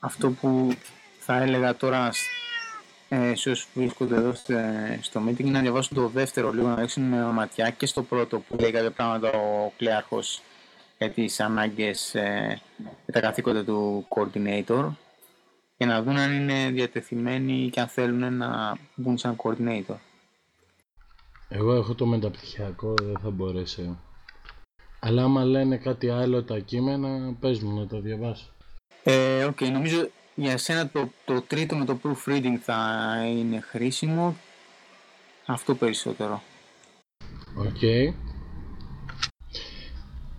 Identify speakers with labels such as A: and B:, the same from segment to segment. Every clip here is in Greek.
A: αυτό που θα έλεγα τώρα ε, σε όσους βρίσκονται εδώ στο meeting είναι να διαβάσουν το δεύτερο λίγο, να ρίξουν ματιά και στο πρώτο που λέει κάποια πράγματα ο κλέαρχος για τις ανάγκες ε, και τα καθήκοντα του coordinator για να δουν αν είναι διατεθειμένοι και αν θέλουν να μπουν σαν coordinator.
B: Εγώ έχω το μεταπτυχιακό, δεν θα μπορέσει. Αλλά άμα λένε κάτι άλλο τα κείμενα, πες μου να το διαβάσω.
A: Ε, okay, νομίζω για σένα το, το τρίτο με το proofreading θα είναι χρήσιμο. Αυτό περισσότερο.
B: Οκ.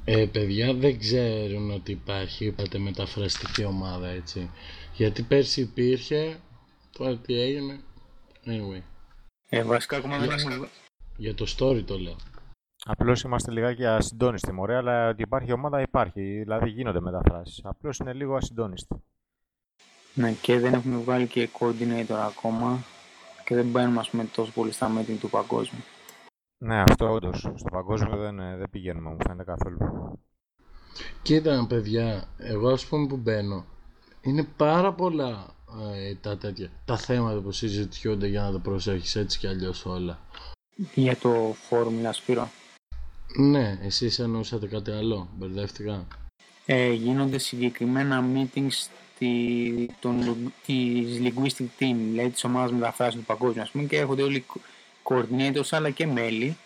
B: Ε, παιδιά δεν ξέρουν ότι υπάρχει, είπατε, μεταφραστική ομάδα, έτσι. Γιατί πέρσι υπήρχε, τώρα τι έγινε, anyway.
A: Ε, βασικά ακόμα δεν έχουμε...
B: Για το story το λέω.
C: Απλώς είμαστε λιγάκι ασυντόνιστοι, μωρέ, αλλά ότι υπάρχει ομάδα υπάρχει. Δηλαδή γίνονται μεταφράσεις. Απλώς είναι λίγο ασυντόνιστοι.
A: Ναι, και δεν έχουμε βγάλει και coordinator ακόμα και δεν μπαίνουμε ας πούμε, τόσο πολύ στα meeting του παγκόσμιου.
C: Ναι, αυτό όντως. Στο παγκόσμιο δεν, δεν πηγαίνουμε, μου φαίνεται καθόλου.
B: Κοίτα, παιδιά, εγώ ας πούμε που μπαίνω, είναι πάρα πολλά ε, τα τέτοια, τα θέματα που συζητιούνται για να τα προσέχεις έτσι κι αλλιώς όλα.
A: Για το φόρμουλα Σπύρο.
B: Ναι, εσείς εννοούσατε κάτι άλλο, μπερδεύτηκα.
A: Ε, γίνονται συγκεκριμένα meetings τη, τον, της linguistic team, δηλαδή της ομάδας μεταφράσεων του παγκόσμιου, πούμε, και έρχονται όλοι coordinators αλλά και μέλη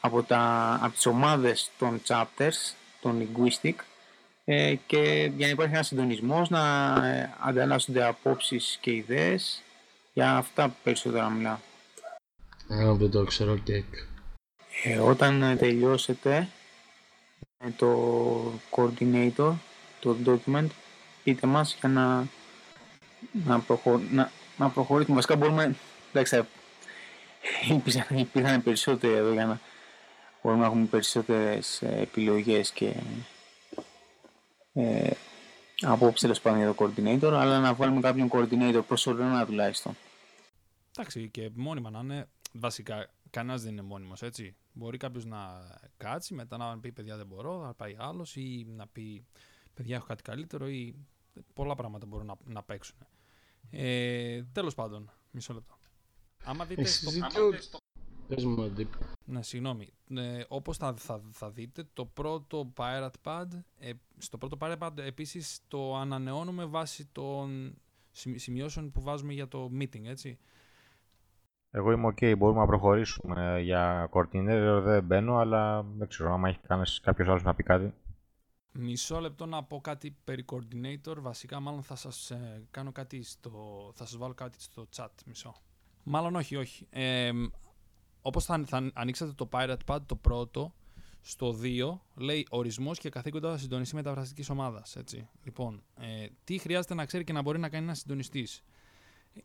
A: από, τα, από τις ομάδες των chapters, των linguistic, ε, και για να υπάρχει ένας συντονισμός, να ε, ανταλλάσσονται απόψεις και ιδέες, για αυτά περισσότερα μιλάω.
B: Ε, δεν το ξέρω, κεκ.
A: Ε, όταν τελειώσετε με το coordinator, το document, πείτε μας για να, να, προχω... να, να προχωρήσουμε. Βασικά μπορούμε, εντάξει, υπήρχαν, υπήρχαν περισσότεροι εδώ για να μπορούμε να έχουμε περισσότερες επιλογές και ε, απόψε τέλος πάντων για το coordinator, αλλά να βάλουμε κάποιον coordinator προσωρινά τουλάχιστον.
D: Εντάξει, και μόνιμα να είναι. Βασικά, κανένας δεν είναι μόνιμος, έτσι. Μπορεί κάποιος να κάτσει, μετά να πει παιδιά δεν μπορώ, να πάει άλλος ή να πει παιδιά έχω κάτι καλύτερο ή πολλά πράγματα μπορούν να, να παίξουν. Ε, Τέλος πάντων, μισό λεπτό. Άμα δείτε. στο...
B: Πες μου,
D: ναι, συγγνώμη. Ε, όπως θα, θα, θα, δείτε, το πρώτο Pirate Pad, ε, στο πρώτο Pirate Pad επίσης το ανανεώνουμε βάσει των σημειώσεων που βάζουμε για το meeting, έτσι.
C: Εγώ είμαι ok, μπορούμε να προχωρήσουμε για coordinator, δεν μπαίνω, αλλά δεν ξέρω αν έχει κάποιος άλλος να πει κάτι.
D: Μισό λεπτό να πω κάτι περί coordinator, βασικά μάλλον θα σας ε, κάνω κάτι στο, θα σας βάλω κάτι στο chat, μισό. Μάλλον όχι, όχι. Ε, Όπως θα, θα ανοίξετε το Pirate Pad το πρώτο, στο 2 λέει ορισμός και καθήκοντα συντονιστή μεταφραστικής ομάδας. Λοιπόν, ε, τι χρειάζεται να ξέρει και να μπορεί να κάνει ένας συντονιστής.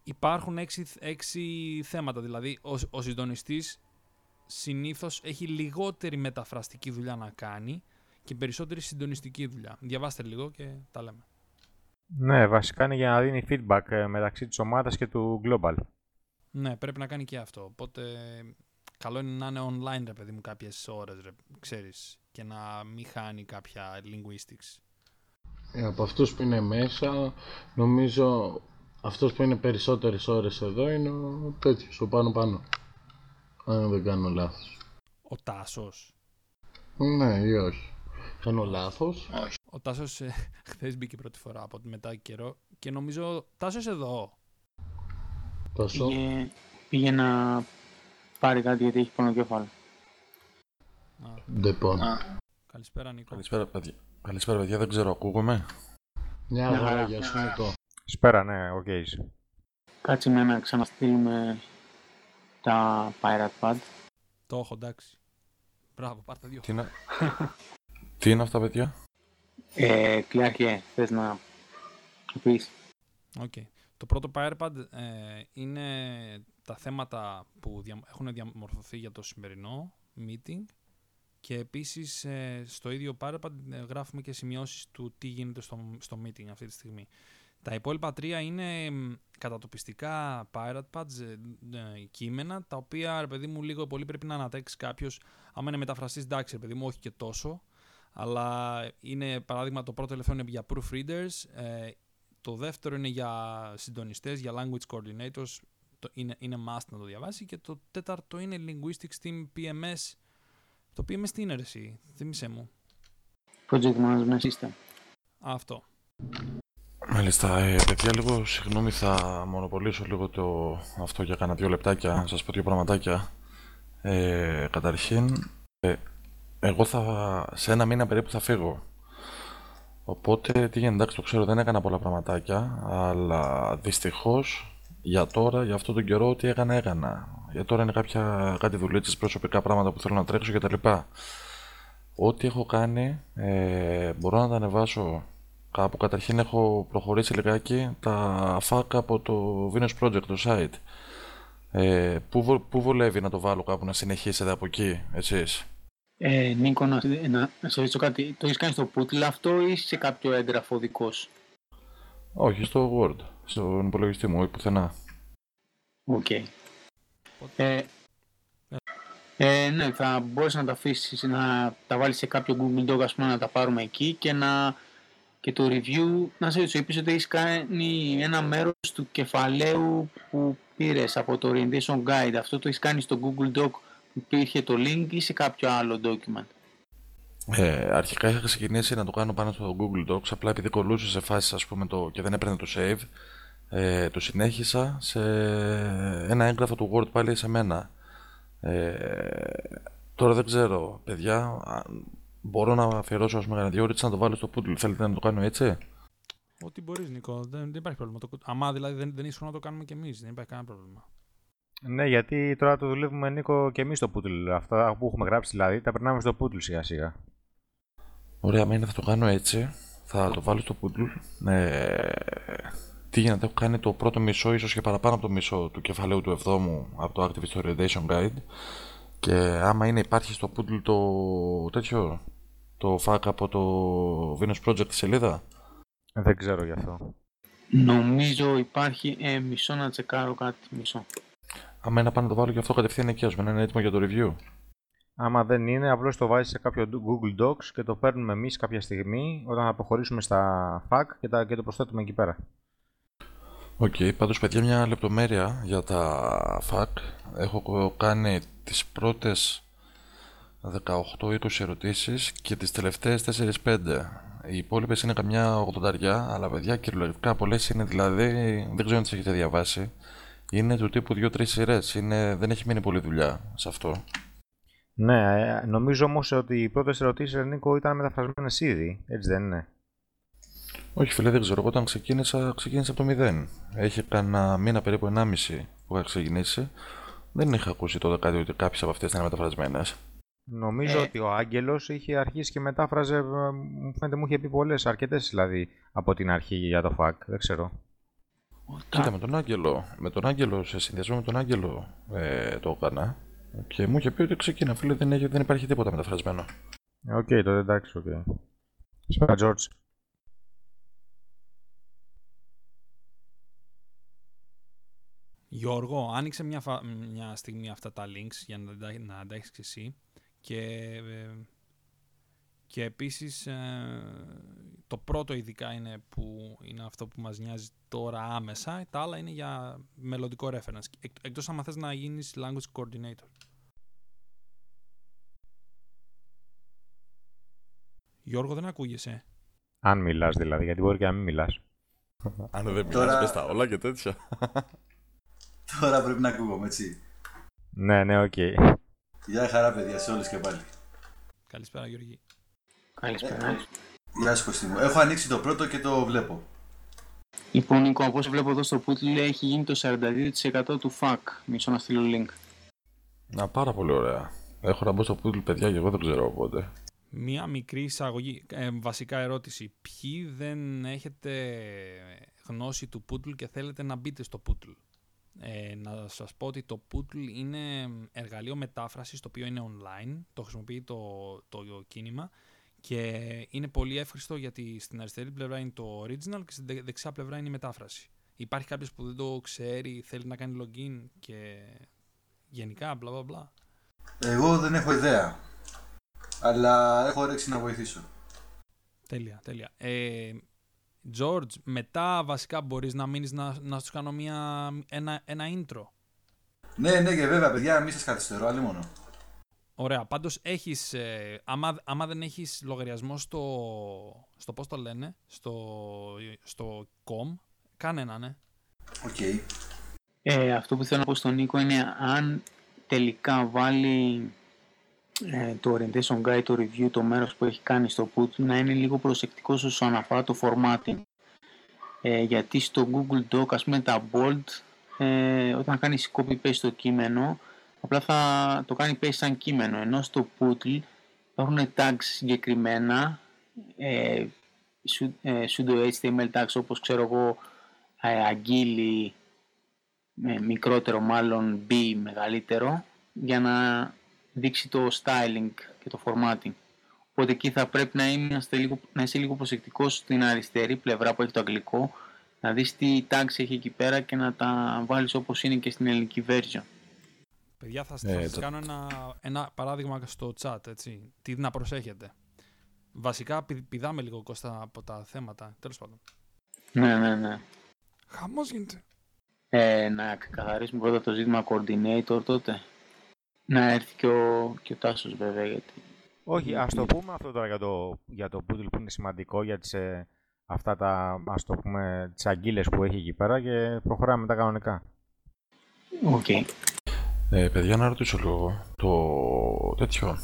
D: Υπάρχουν έξι, έξι θέματα. Δηλαδή, ο, ο συντονιστής συνήθως έχει λιγότερη μεταφραστική δουλειά να κάνει και περισσότερη συντονιστική δουλειά. Διαβάστε λίγο και τα λέμε.
C: Ναι, βασικά είναι για να δίνει feedback ε, μεταξύ της ομάδας και του global.
D: Ναι, πρέπει να κάνει και αυτό. Οπότε καλό είναι να είναι online, ρε παιδί μου, κάποιες ώρες, ρε, ξέρεις, και να μην χάνει κάποια linguistics.
B: Ε, από αυτούς που είναι μέσα, νομίζω αυτός που είναι περισσότερες ώρες εδώ είναι ο τέτοιος, ο πάνω πάνω. Αν δεν κάνω λάθος.
D: Ο Τάσος.
B: Ναι ή όχι. Κάνω λάθος.
D: Όχι. Ο Τάσος ε, χθες μπήκε πρώτη φορά από μετά καιρό και νομίζω Τάσος εδώ.
B: Τάσο.
A: Πήγε, πήγε να πάρει κάτι γιατί έχει πονοκέφαλο.
B: Ντεπόν.
D: Καλησπέρα Νίκο.
E: Καλησπέρα παιδιά. Καλησπέρα παιδιά, δεν ξέρω, ακούγομαι.
B: Μια χαρά, γεια σου Νίκο.
C: Καλησπέρα, ναι, οκ.
A: Κάτσε με να ξαναστείλουμε τα Pirate Pad.
D: Το έχω, εντάξει. Μπράβο, πάρτε δύο.
E: Τι είναι, Τι είναι αυτά, παιδιά;
A: Ε, Κλειάρχε, θες να πεις;
D: OK. Okay. Το πρώτο Pirate Pad ε, είναι τα θέματα που έχουν διαμορφωθεί για το σημερινό meeting και επίσης ε, στο ίδιο Pirate Pad ε, γράφουμε και σημειώσεις του τι γίνεται στο, στο meeting αυτή τη στιγμή. Τα υπόλοιπα τρία είναι κατατοπιστικά pirate pads, ε, κείμενα, τα οποία, ρε παιδί μου, λίγο πολύ πρέπει να ανατρέξει κάποιος. Άμα είναι μεταφραστής, εντάξει, ρε παιδί μου, όχι και τόσο. Αλλά είναι, παράδειγμα, το πρώτο τελευταίο είναι για proofreaders. Το δεύτερο είναι για συντονιστές, για language coordinators, το είναι, είναι must να το διαβάσει. Και το τέταρτο είναι linguistics team PMS. Το PMS τι είναι ρε εσύ, θύμισέ μου.
A: Project Management System.
D: Αυτό.
E: Μάλιστα, ε, παιδιά, λίγο συγγνώμη, θα μονοπολίσω λίγο το αυτό για κάνα δύο λεπτάκια, να σας πω δύο πραγματάκια. Ε, καταρχήν, ε, εγώ θα, σε ένα μήνα περίπου θα φύγω. Οπότε, τι γίνεται, εντάξει, το ξέρω, δεν έκανα πολλά πραγματάκια, αλλά δυστυχώς για τώρα, για αυτόν τον καιρό, ό,τι έκανα, έκανα. Για τώρα είναι κάποια, κάτι δουλίτσες, προσωπικά πράγματα που θέλω να τρέξω κτλ. Ό,τι έχω κάνει, ε, μπορώ να τα ανεβάσω κάπου. Καταρχήν έχω προχωρήσει λιγάκι τα FAQ από το Venus Project, το site. Ε, πού, βο- πού βολεύει να το βάλω κάπου να συνεχίσετε από εκεί, εσείς;
A: Ε, Νίκο, να, να, να σε ρωτήσω κάτι. Το έχεις κάνει στο Pootle αυτό ή σε κάποιο έγγραφο δικό σου;
E: Όχι, στο Word, στον υπολογιστή μου, ή πουθενά.
A: Οκ. Ε, ε, ναι, θα μπορείς να τα αφήσεις, να τα βάλεις σε κάποιο Google Doc, ας πούμε, να τα πάρουμε εκεί και να και το review, να σε ρωτήσω, είπες ότι έχεις κάνει ένα μέρος του κεφαλαίου που πήρες από το Orientation Guide. Αυτό το έχεις κάνει στο Google Doc που υπήρχε το link ή σε κάποιο άλλο document;
E: Ε, αρχικά είχα ξεκινήσει να το κάνω πάνω στο Google Docs, απλά επειδή κολούσε σε φάσεις ας πούμε το, και δεν έπαιρνε το save, ε, το συνέχισα σε ένα έγγραφο του Word πάλι σε μένα. Ε, τώρα δεν ξέρω, παιδιά, αν μπορώ να αφιερώσω ας πούμε κανένα δύο ώρες να το βάλω στο Poodle, θέλετε να το κάνω έτσι;
D: Ό,τι μπορείς Νίκο, δεν, δεν υπάρχει πρόβλημα. Το, αμά δηλαδή δεν, δεν ίσχυε να το κάνουμε κι εμείς, δεν υπάρχει κανένα πρόβλημα.
C: Ναι, γιατί τώρα το δουλεύουμε Νίκο και εμείς στο Poodle. Αυτά που έχουμε γράψει δηλαδή τα περνάμε στο Poodle σιγά σιγά.
E: Ωραία, μένα θα το κάνω έτσι. Θα το βάλω στο Poodle. Ε, τι γίνεται, έχω κάνει το πρώτο μισό, ίσως και παραπάνω από το μισό του κεφαλαίου του 7ου από το Activist Orientation Guide. Και άμα είναι, υπάρχει στο Poodle το τέτοιο, το FAQ από το Venus Project σελίδα;
C: Δεν ξέρω γι' αυτό.
A: Νομίζω υπάρχει, ε, μισό να τσεκάρω κάτι, μισό.
E: Άμα είναι, πάνω να το βάλω και αυτό κατευθείαν εκεί, ας πούμε, να είναι έτοιμο για το review.
C: Άμα δεν είναι, απλώς το βάζεις σε κάποιο Google Docs και το παίρνουμε εμείς κάποια στιγμή όταν θα προχωρήσουμε στα FAQ και, τα, και το προσθέτουμε εκεί πέρα.
E: Οκ, πάντως παιδιά μια λεπτομέρεια για τα FAQ. Έχω κάνει τις πρώτες 18-20 ερωτήσεις και τις τελευταίες 4-5. Οι υπόλοιπες είναι καμιά 80 αλλά παιδιά κυριολεκτικά πολλές είναι δηλαδή, δεν ξέρω αν τις έχετε διαβάσει, είναι του τύπου 2-3 σειρές, είναι, δεν έχει μείνει πολλή δουλειά σε αυτό.
C: Ναι, ε, νομίζω όμως ότι οι πρώτες ερωτήσεις, Νίκο, ήταν μεταφρασμένες ήδη. Έτσι δεν είναι;
E: Όχι φίλε, δεν ξέρω, εγώ όταν ξεκίνησα, ξεκίνησα από το 0. Έχει κανένα μήνα περίπου 1,5 που είχα ξεκινήσει. Δεν είχα ακούσει τότε κάτι ότι κάποιες από αυτές ήταν μεταφρασμένες.
C: Νομίζω
A: Ε.
C: ότι ο Άγγελος είχε αρχίσει και μετάφραζε. ε, Μου φαίνεται μου είχε πει πολλές, αρκετές δηλαδή από την αρχή για το FAQ. Δεν ξέρω.
E: Κοίτα, με τον Άγγελο, με τον Άγγελο, σε συνδυασμό με τον Άγγελο ε, το έκανα και μου είχε πει ότι ξεκίνα, φίλε, δεν, έχει, δεν υπάρχει τίποτα μεταφρασμένο.
C: Οκ, τότε εντάξει, οκ. Σπέρα, George.
D: Γιώργο, άνοιξε μια, φα- μια στιγμή αυτά τα links για να τα, να τα έχεις και εσύ και, ε, και επίσης ε, το πρώτο ειδικά είναι, που, είναι αυτό που μας νοιάζει τώρα άμεσα, τα άλλα είναι για μελλοντικό reference, Εκ, εκτός άμα θες να γίνεις language coordinator. Γιώργο δεν ακούγεσαι.
C: Αν μιλάς δηλαδή, γιατί μπορεί και να μην μιλάς.
E: Αν δεν
F: Τώρα-
E: μιλάς, πες τα όλα και τέτοια.
F: Τώρα πρέπει να ακούγομαι, έτσι.
C: Ναι, ναι, οκ.
F: Γεια χαρά, παιδιά, σε όλες και πάλι.
D: Καλησπέρα Γιώργη.
A: Καλησπέρα.
F: Γεια σου, Κωστή μου. Έχω ανοίξει το πρώτο και το βλέπω.
A: Λοιπόν, Νίκο, από όσο βλέπω εδώ στο Poodle έχει γίνει το 42% του FAQ. Μισό να στείλω link.
E: Να, πάρα πολύ ωραία. Έχω να μπω στο Poodle, παιδιά, και εγώ δεν ξέρω οπότε.
D: Μία μικρή εισαγωγή. Ε, βασικά ερώτηση. Ποιοι δεν έχετε γνώση του Poodle και θέλετε να μπείτε στο Poodle; Ε, να σας πω ότι το Poodle είναι εργαλείο μετάφρασης το οποίο είναι online. Το χρησιμοποιεί το, το κίνημα και είναι πολύ εύχριστο γιατί στην αριστερή πλευρά είναι το original και στην δε- δεξιά πλευρά είναι η μετάφραση. Υπάρχει κάποιος που δεν το ξέρει, θέλει να κάνει login και γενικά μπλα μπλα μπλα.
F: Εγώ δεν έχω ιδέα. Αλλά έχω όρεξη να βοηθήσω.
D: Τέλεια, τέλεια. Ε, George, μετά βασικά μπορείς να μείνεις να, να σου κάνω μια, ένα, ένα intro.
F: Ναι, ναι, και βέβαια, παιδιά, μη σας καθυστερώ, άλλη μόνο.
D: Ωραία, πάντως έχεις, ε, άμα, άμα δεν έχεις λογαριασμό στο, στο πώς το λένε, στο, στο com, κάνε ένα, ναι.
F: Οκ.
A: Ε, αυτό που θέλω να πω στον Νίκο είναι αν τελικά βάλει ε, το Orientation Guide, το review, το μέρος που έχει κάνει στο Pootle, να είναι λίγο προσεκτικός όσον αφορά το formatting. Ε, γιατί στο Google Doc, ας πούμε, τα bold, ε, όταν κάνεις copy-paste το κείμενο, απλά θα το κάνει paste σαν κείμενο, ενώ στο Putl υπάρχουν tags συγκεκριμένα, ε, su- ε, pseudo HTML tags όπως ξέρω εγώ, ε, αγγείλει, με μικρότερο μάλλον B μεγαλύτερο για να δείξει το styling και το formatting. Οπότε εκεί θα πρέπει να, είμαστε λίγο, να είσαι λίγο προσεκτικός στην αριστερή πλευρά που έχει το αγγλικό να δεις τι tags έχει εκεί πέρα και να τα βάλεις όπως είναι και στην ελληνική version.
D: Παιδιά, θα,
E: Ε,
D: θα σας
E: το-
D: κάνω ένα, ένα παράδειγμα στο chat, έτσι. Τι να προσέχετε. Βασικά, πη- πηδάμε λίγο Κώστα από τα θέματα. Τέλος πάντων.
A: Ναι, ναι, ναι.
D: Χαμός γίνεται.
A: Ε, να καθαρίσουμε πρώτα το ζήτημα coordinator τότε. Να έρθει και ο, και ο Τάσος βέβαια γιατί...
C: Όχι, ας το πούμε αυτό τώρα για το, για το Pootle που είναι σημαντικό για τις, ε, αυτά τα, ας το πούμε, τις αγκύλες που έχει εκεί πέρα και προχωράμε τα κανονικά.
A: Οκ.
E: Ε, παιδιά, να ρωτήσω λίγο. Το τέτοιο.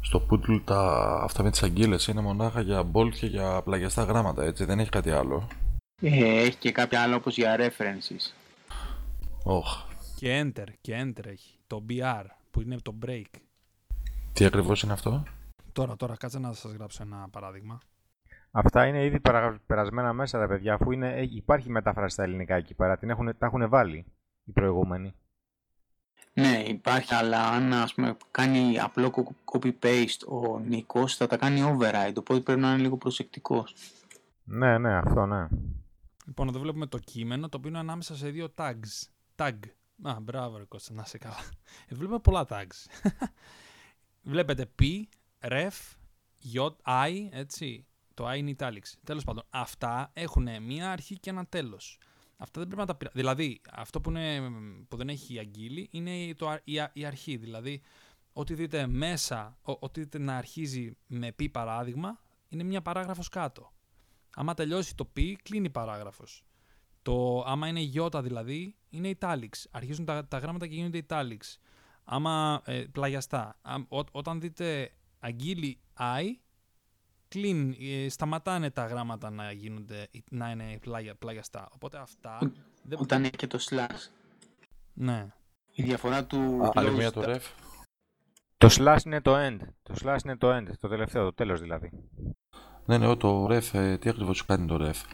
E: Στο Pootle τα... αυτά με τις αγκύλες είναι μονάχα για bold και για πλαγιαστά γράμματα, έτσι. Δεν έχει κάτι άλλο;
A: Ε, έχει και κάποια άλλα όπως για references.
E: Όχ.
D: Και enter, και enter έχει. Το BR, που είναι το break.
E: Τι ακριβώς είναι αυτό;
D: Τώρα, τώρα, κάτσε να σας γράψω ένα παράδειγμα.
C: Αυτά είναι ήδη παρα- περασμένα μέσα, ρε παιδιά, αφού είναι, ε, υπάρχει μετάφραση στα ελληνικά εκεί πέρα. Την έχουν, τα έχουν βάλει οι προηγούμενοι.
A: Ναι, υπάρχει, αλλά αν ας πούμε κάνει απλό co- copy-paste ο Νίκος θα τα κάνει override, οπότε πρέπει να είναι λίγο προσεκτικός.
C: Ναι, ναι, αυτό ναι.
D: Λοιπόν, εδώ βλέπουμε το κείμενο, το οποίο είναι ανάμεσα σε δύο tags. Tag. Α, μπράβο ρε Κώστα, να είσαι καλά. Ε, βλέπουμε πολλά tags. Βλέπετε P, ref, J, I, έτσι. Το I είναι italics. Τέλος πάντων, αυτά έχουν μία αρχή και ένα τέλος. Αυτά δεν πρέπει να τα πειρα... Δηλαδή, αυτό που, είναι, που δεν έχει αγγείλει είναι το, α- η, α- η αρχή. Δηλαδή, ό,τι δείτε μέσα, ο- ό,τι δείτε να αρχίζει με P παράδειγμα, είναι μια παράγραφος κάτω. Άμα τελειώσει το π, κλείνει η παράγραφος. Το άμα είναι γιώτα δηλαδή, είναι italics. Αρχίζουν τα, τα γράμματα και γίνονται italics. Άμα ε, πλαγιαστά. Α, ό, όταν δείτε αγγείλει I, κλείνει, ε, σταματάνε τα γράμματα να, γίνονται, να είναι πλάγια, πλαγιαστά. Οπότε αυτά... Δεν...
A: Όταν έχει και το slash.
D: Ναι.
A: Η διαφορά του
E: Α, άλλη
A: close
E: μία το
A: τα-
E: ref.
C: Το slash είναι το end. Το slash είναι το end. Το τελευταίο, το τέλος δηλαδή.
E: Ναι, ναι, το ref, ε, τι ακριβώς σου κάνει το ref;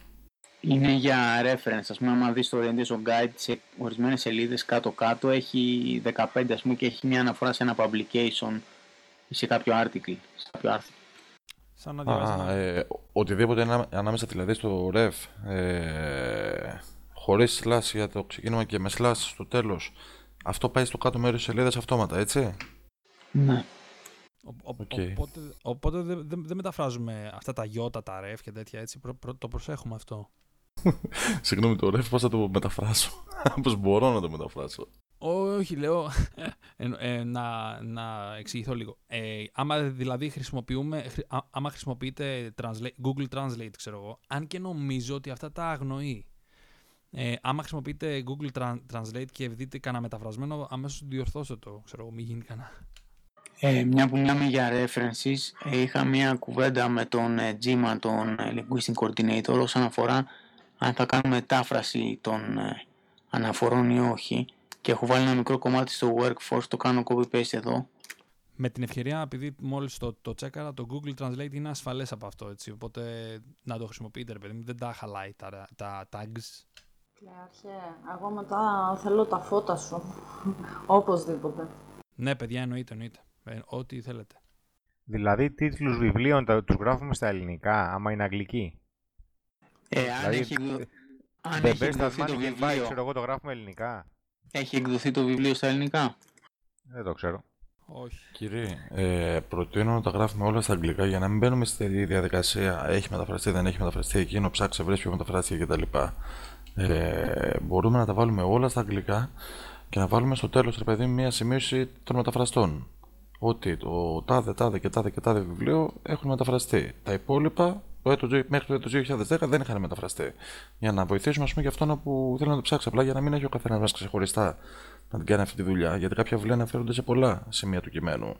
A: Είναι για reference. Ας πούμε, άμα δεις το Orientation Guide σε ορισμένες σελίδες κάτω-κάτω έχει 15 ας πούμε και έχει μια αναφορά σε ένα publication ή σε κάποιο article, σε κάποιο άρθρο.
D: Σαν να διαβάζεις
E: Α,
D: ένα-
E: ε, οτιδήποτε είναι ανάμεσα δηλαδή στο ref, ε, χωρίς slash για το ξεκίνημα και με slash στο τέλος, αυτό πάει στο κάτω μέρος της σελίδας αυτόματα, έτσι;
A: Ναι.
D: Ο- ο-
E: Οκ.
D: Οπότε, οπότε δεν δεν- δεν μεταφράζουμε αυτά τα γιώτα, τα ref και τέτοια έτσι. Προ- προ- το προσέχουμε αυτό.
E: Συγγνώμη, το ref πώς θα το μεταφράσω; πώς μπορώ να το μεταφράσω;
D: Όχι, λέω ε, ε, να, να εξηγηθώ λίγο. Ε, άμα δηλαδή χρησιμοποιούμε, χρη- α- άμα χρησιμοποιείτε translate, Google Translate, ξέρω εγώ, αν και νομίζω ότι αυτά τα αγνοεί. Ε, άμα χρησιμοποιείτε Google Tran- Translate και δείτε κανένα μεταφρασμένο, αμέσως διορθώστε το, ξέρω εγώ, μην γίνει κανένα.
A: Ε, μια που μιλάμε για references, ε, είχα μια κουβέντα με τον ε, Τζίμα, τον ε, Linguistic Coordinator, όσον αφορά αν θα κάνουμε μετάφραση των ε, αναφορών ή όχι. Και έχω βάλει ένα μικρό κομμάτι στο workforce, το κάνω copy-paste εδώ.
D: Με την ευκαιρία, επειδή μόλις το, το τσέκαρα, το Google Translate είναι ασφαλές από αυτό, έτσι, οπότε να το χρησιμοποιείτε, ρε παιδί μου, δεν τα χαλάει τα, τα tags.
G: Ναι, αρχαία. Εγώ μετά θέλω τα φώτα σου. Οπωσδήποτε.
D: Ναι, παιδιά, εννοείται, εννοείται. Ε, ό,τι θέλετε.
C: Δηλαδή τίτλους βιβλίων τα, τους γράφουμε στα ελληνικά, άμα είναι αγγλική.
A: Ε, αν
C: Δηλαδή,
A: έχει, εκδο- αν
C: The
A: έχει
C: best
A: εκδοθεί
C: of
A: το
C: money can buy,
A: βιβλίο,
C: ξέρω εγώ το γράφουμε ελληνικά.
A: έχει εκδοθεί το βιβλίο στα ελληνικά;
C: Δεν το ξέρω.
D: Όχι.
E: Κύριε, ε, προτείνω να τα γράφουμε όλα στα αγγλικά για να μην μπαίνουμε στη διαδικασία έχει μεταφραστεί, δεν έχει μεταφραστεί, εκείνο ψάξε, βρες ποιο μεταφράστηκε κτλ. Ε, μπορούμε να τα βάλουμε όλα στα αγγλικά και να βάλουμε στο τέλος, ρε παιδί, μια σημείωση των μεταφραστών. Ότι το τάδε, τάδε και τάδε και τάδε βιβλίο έχουν μεταφραστεί. Τα υπόλοιπα το έτος, μέχρι το έτος 2010 δεν είχαν μεταφραστεί. Για να βοηθήσουμε, ας πούμε, για αυτόν που θέλει να το ψάξει. Απλά για να μην έχει ο καθένας μα ξεχωριστά να την κάνει αυτή τη δουλειά. Γιατί κάποια βιβλία αναφέρονται σε πολλά σημεία του κειμένου.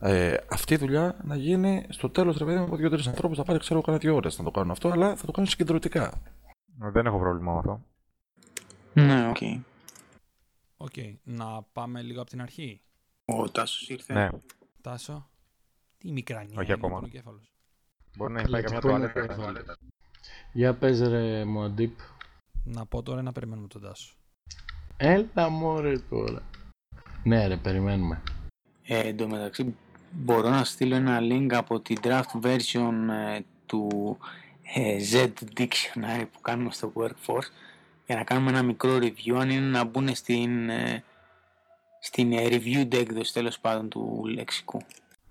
E: Ε, αυτή η δουλειά να γίνει στο τέλος, ρε παιδί μου, από δύο-τρεις ανθρώπους. Θα πάρει, ξέρω, κανένα δύο ώρες να το κάνουν αυτό, αλλά θα το κάνουν συγκεντρωτικά.
C: Ε, Δεν έχω πρόβλημα με αυτό.
A: Ναι, οκ.
D: Οκ. Να πάμε λίγο από την αρχή.
A: Ο Τάσος ήρθε.
C: Ναι,
D: Τάσο. Τι ημικρανία.
C: Όχι
D: είναι
C: ακόμα.
D: Ο πονοκέφαλος.
C: μπορεί να έχει πάει καμιά
B: Λογικό είναι
C: τουαλέτα.
B: το Για πες ρε Μουαντίπ.
D: Να πω τώρα να περιμένουμε τον Τάσο.
B: Έλα μωρέ τώρα. Ναι ρε, περιμένουμε.
A: Ε, εν τω μεταξύ μπορώ να στείλω ένα link από την draft version ε, του ε, Z Dictionary που κάνουμε στο Workforce για να κάνουμε ένα μικρό review αν είναι να μπουν στην, ε, στην ε, reviewed έκδοση τέλος πάντων του λεξικού.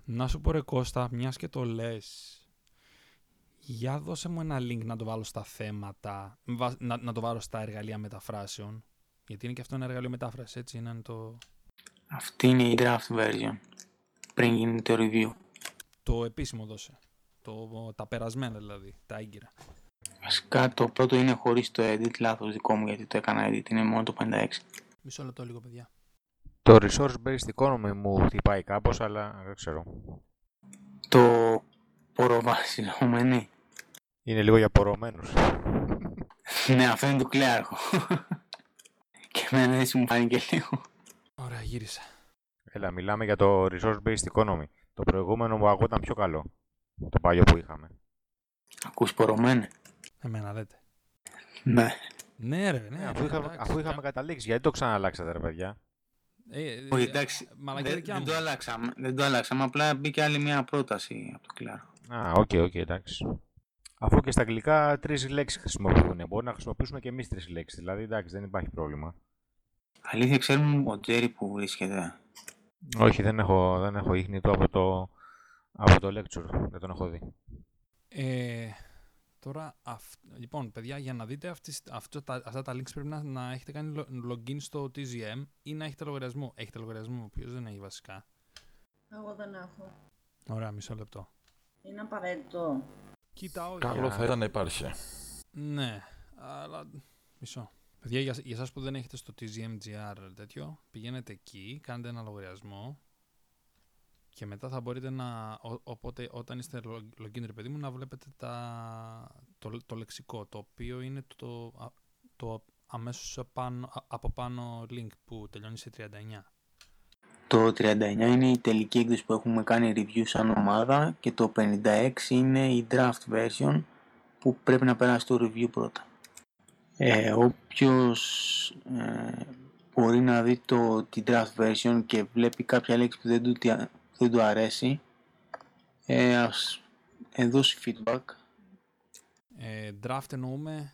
D: Να σου πω ρε Κώστα, μιας και το λες, για δώσε μου ένα link να το βάλω στα θέματα, βα- να, να το βάλω στα εργαλεία μεταφράσεων, γιατί είναι και αυτό ένα εργαλείο μετάφρασης, έτσι είναι το,
A: Αυτή είναι η draft version πριν γίνει το review.
D: το επίσημο δώσε. Το, τα περασμένα δηλαδή, τα έγκυρα.
A: Βασικά το πρώτο είναι χωρίς το edit, λάθος δικό μου γιατί το έκανα edit, είναι μόνο το 56.
D: Μισό λεπτό λίγο παιδιά.
C: Το resource based economy μου χτυπάει κάπως, αλλά δεν ξέρω.
A: Το ποροβασιλόμενη.
C: Είναι λίγο για πορωμένους.
A: ναι, αυτό είναι του κλέαρχο. και εμένα έτσι μου φάνηκε λίγο.
D: Ωραία, γύρισα.
C: Έλα, μιλάμε για το resource based economy. Το προηγούμενο μου ακουγόταν πιο καλό. Το παλιό που είχαμε.
A: Ακούς πορωμένε.
D: Εμένα λέτε.
A: Ναι.
D: Ναι ρε, ναι.
C: Ε, αφού,
D: ρε,
C: είχαμε,
D: εντάξει,
C: αφού είχαμε
D: κα-
C: καταλήξει, γιατί το ξαναλλάξατε, ρε παιδιά;
D: Ε, ε,
A: Όχι,
D: ε,
A: εντάξει.
D: Μαλακία
A: Δεν,
D: δικιά
A: δεν
D: μου.
A: το αλλάξαμε. Δεν το αλλάξαμε. Απλά μπήκε άλλη μια πρόταση από το κλέαρχο.
C: Α, οκ, οκ, εντάξει. Αφού και στα αγγλικά τρεις λέξεις χρησιμοποιούν. Μπορεί να χρησιμοποιήσουμε και εμείς τρεις λέξεις. Δηλαδή, εντάξει, δεν υπάρχει πρόβλημα.
A: Αλήθεια, ξέρουμε ο Τζέρι που βρίσκεται.
C: Όχι, δεν έχω, δεν έχω ίχνη του από το, από το lecture. Δεν τον έχω δει.
D: Ε, τώρα, αυ- λοιπόν, παιδιά, για να δείτε αυτές, αυτό, τα, αυτά τα links πρέπει να, να έχετε κάνει lo- login στο TGM ή να έχετε λογαριασμό. Έχετε λογαριασμό, ο οποίος δεν έχει βασικά.
G: Εγώ δεν έχω.
D: Ωραία, μισό λεπτό.
G: Είναι απαραίτητο.
D: Κοίτα, όχι.
E: Καλό θα ήταν να υπάρχει.
D: Ναι, αλλά μισό. Παιδιά, για, για εσάς που δεν έχετε στο TGMGR τέτοιο, πηγαίνετε εκεί, κάνετε ένα λογαριασμό και μετά θα μπορείτε να, ο- οπότε, όταν είστε log- login, ρε παιδί μου, να βλέπετε τα, το, το λεξικό, το οποίο είναι το, το, το αμέσως πάνω, α- από πάνω link που τελειώνει σε 39.
A: Το 39 είναι η τελική έκδοση που έχουμε κάνει review σαν ομάδα και το 56 είναι η draft version που πρέπει να περάσει το review πρώτα. Ε, όποιος ε, μπορεί να δει το, την draft version και βλέπει κάποια λέξη που δεν του, τι- δεν του αρέσει ε, ας ε, δώσει feedback.
D: Ε, draft εννοούμε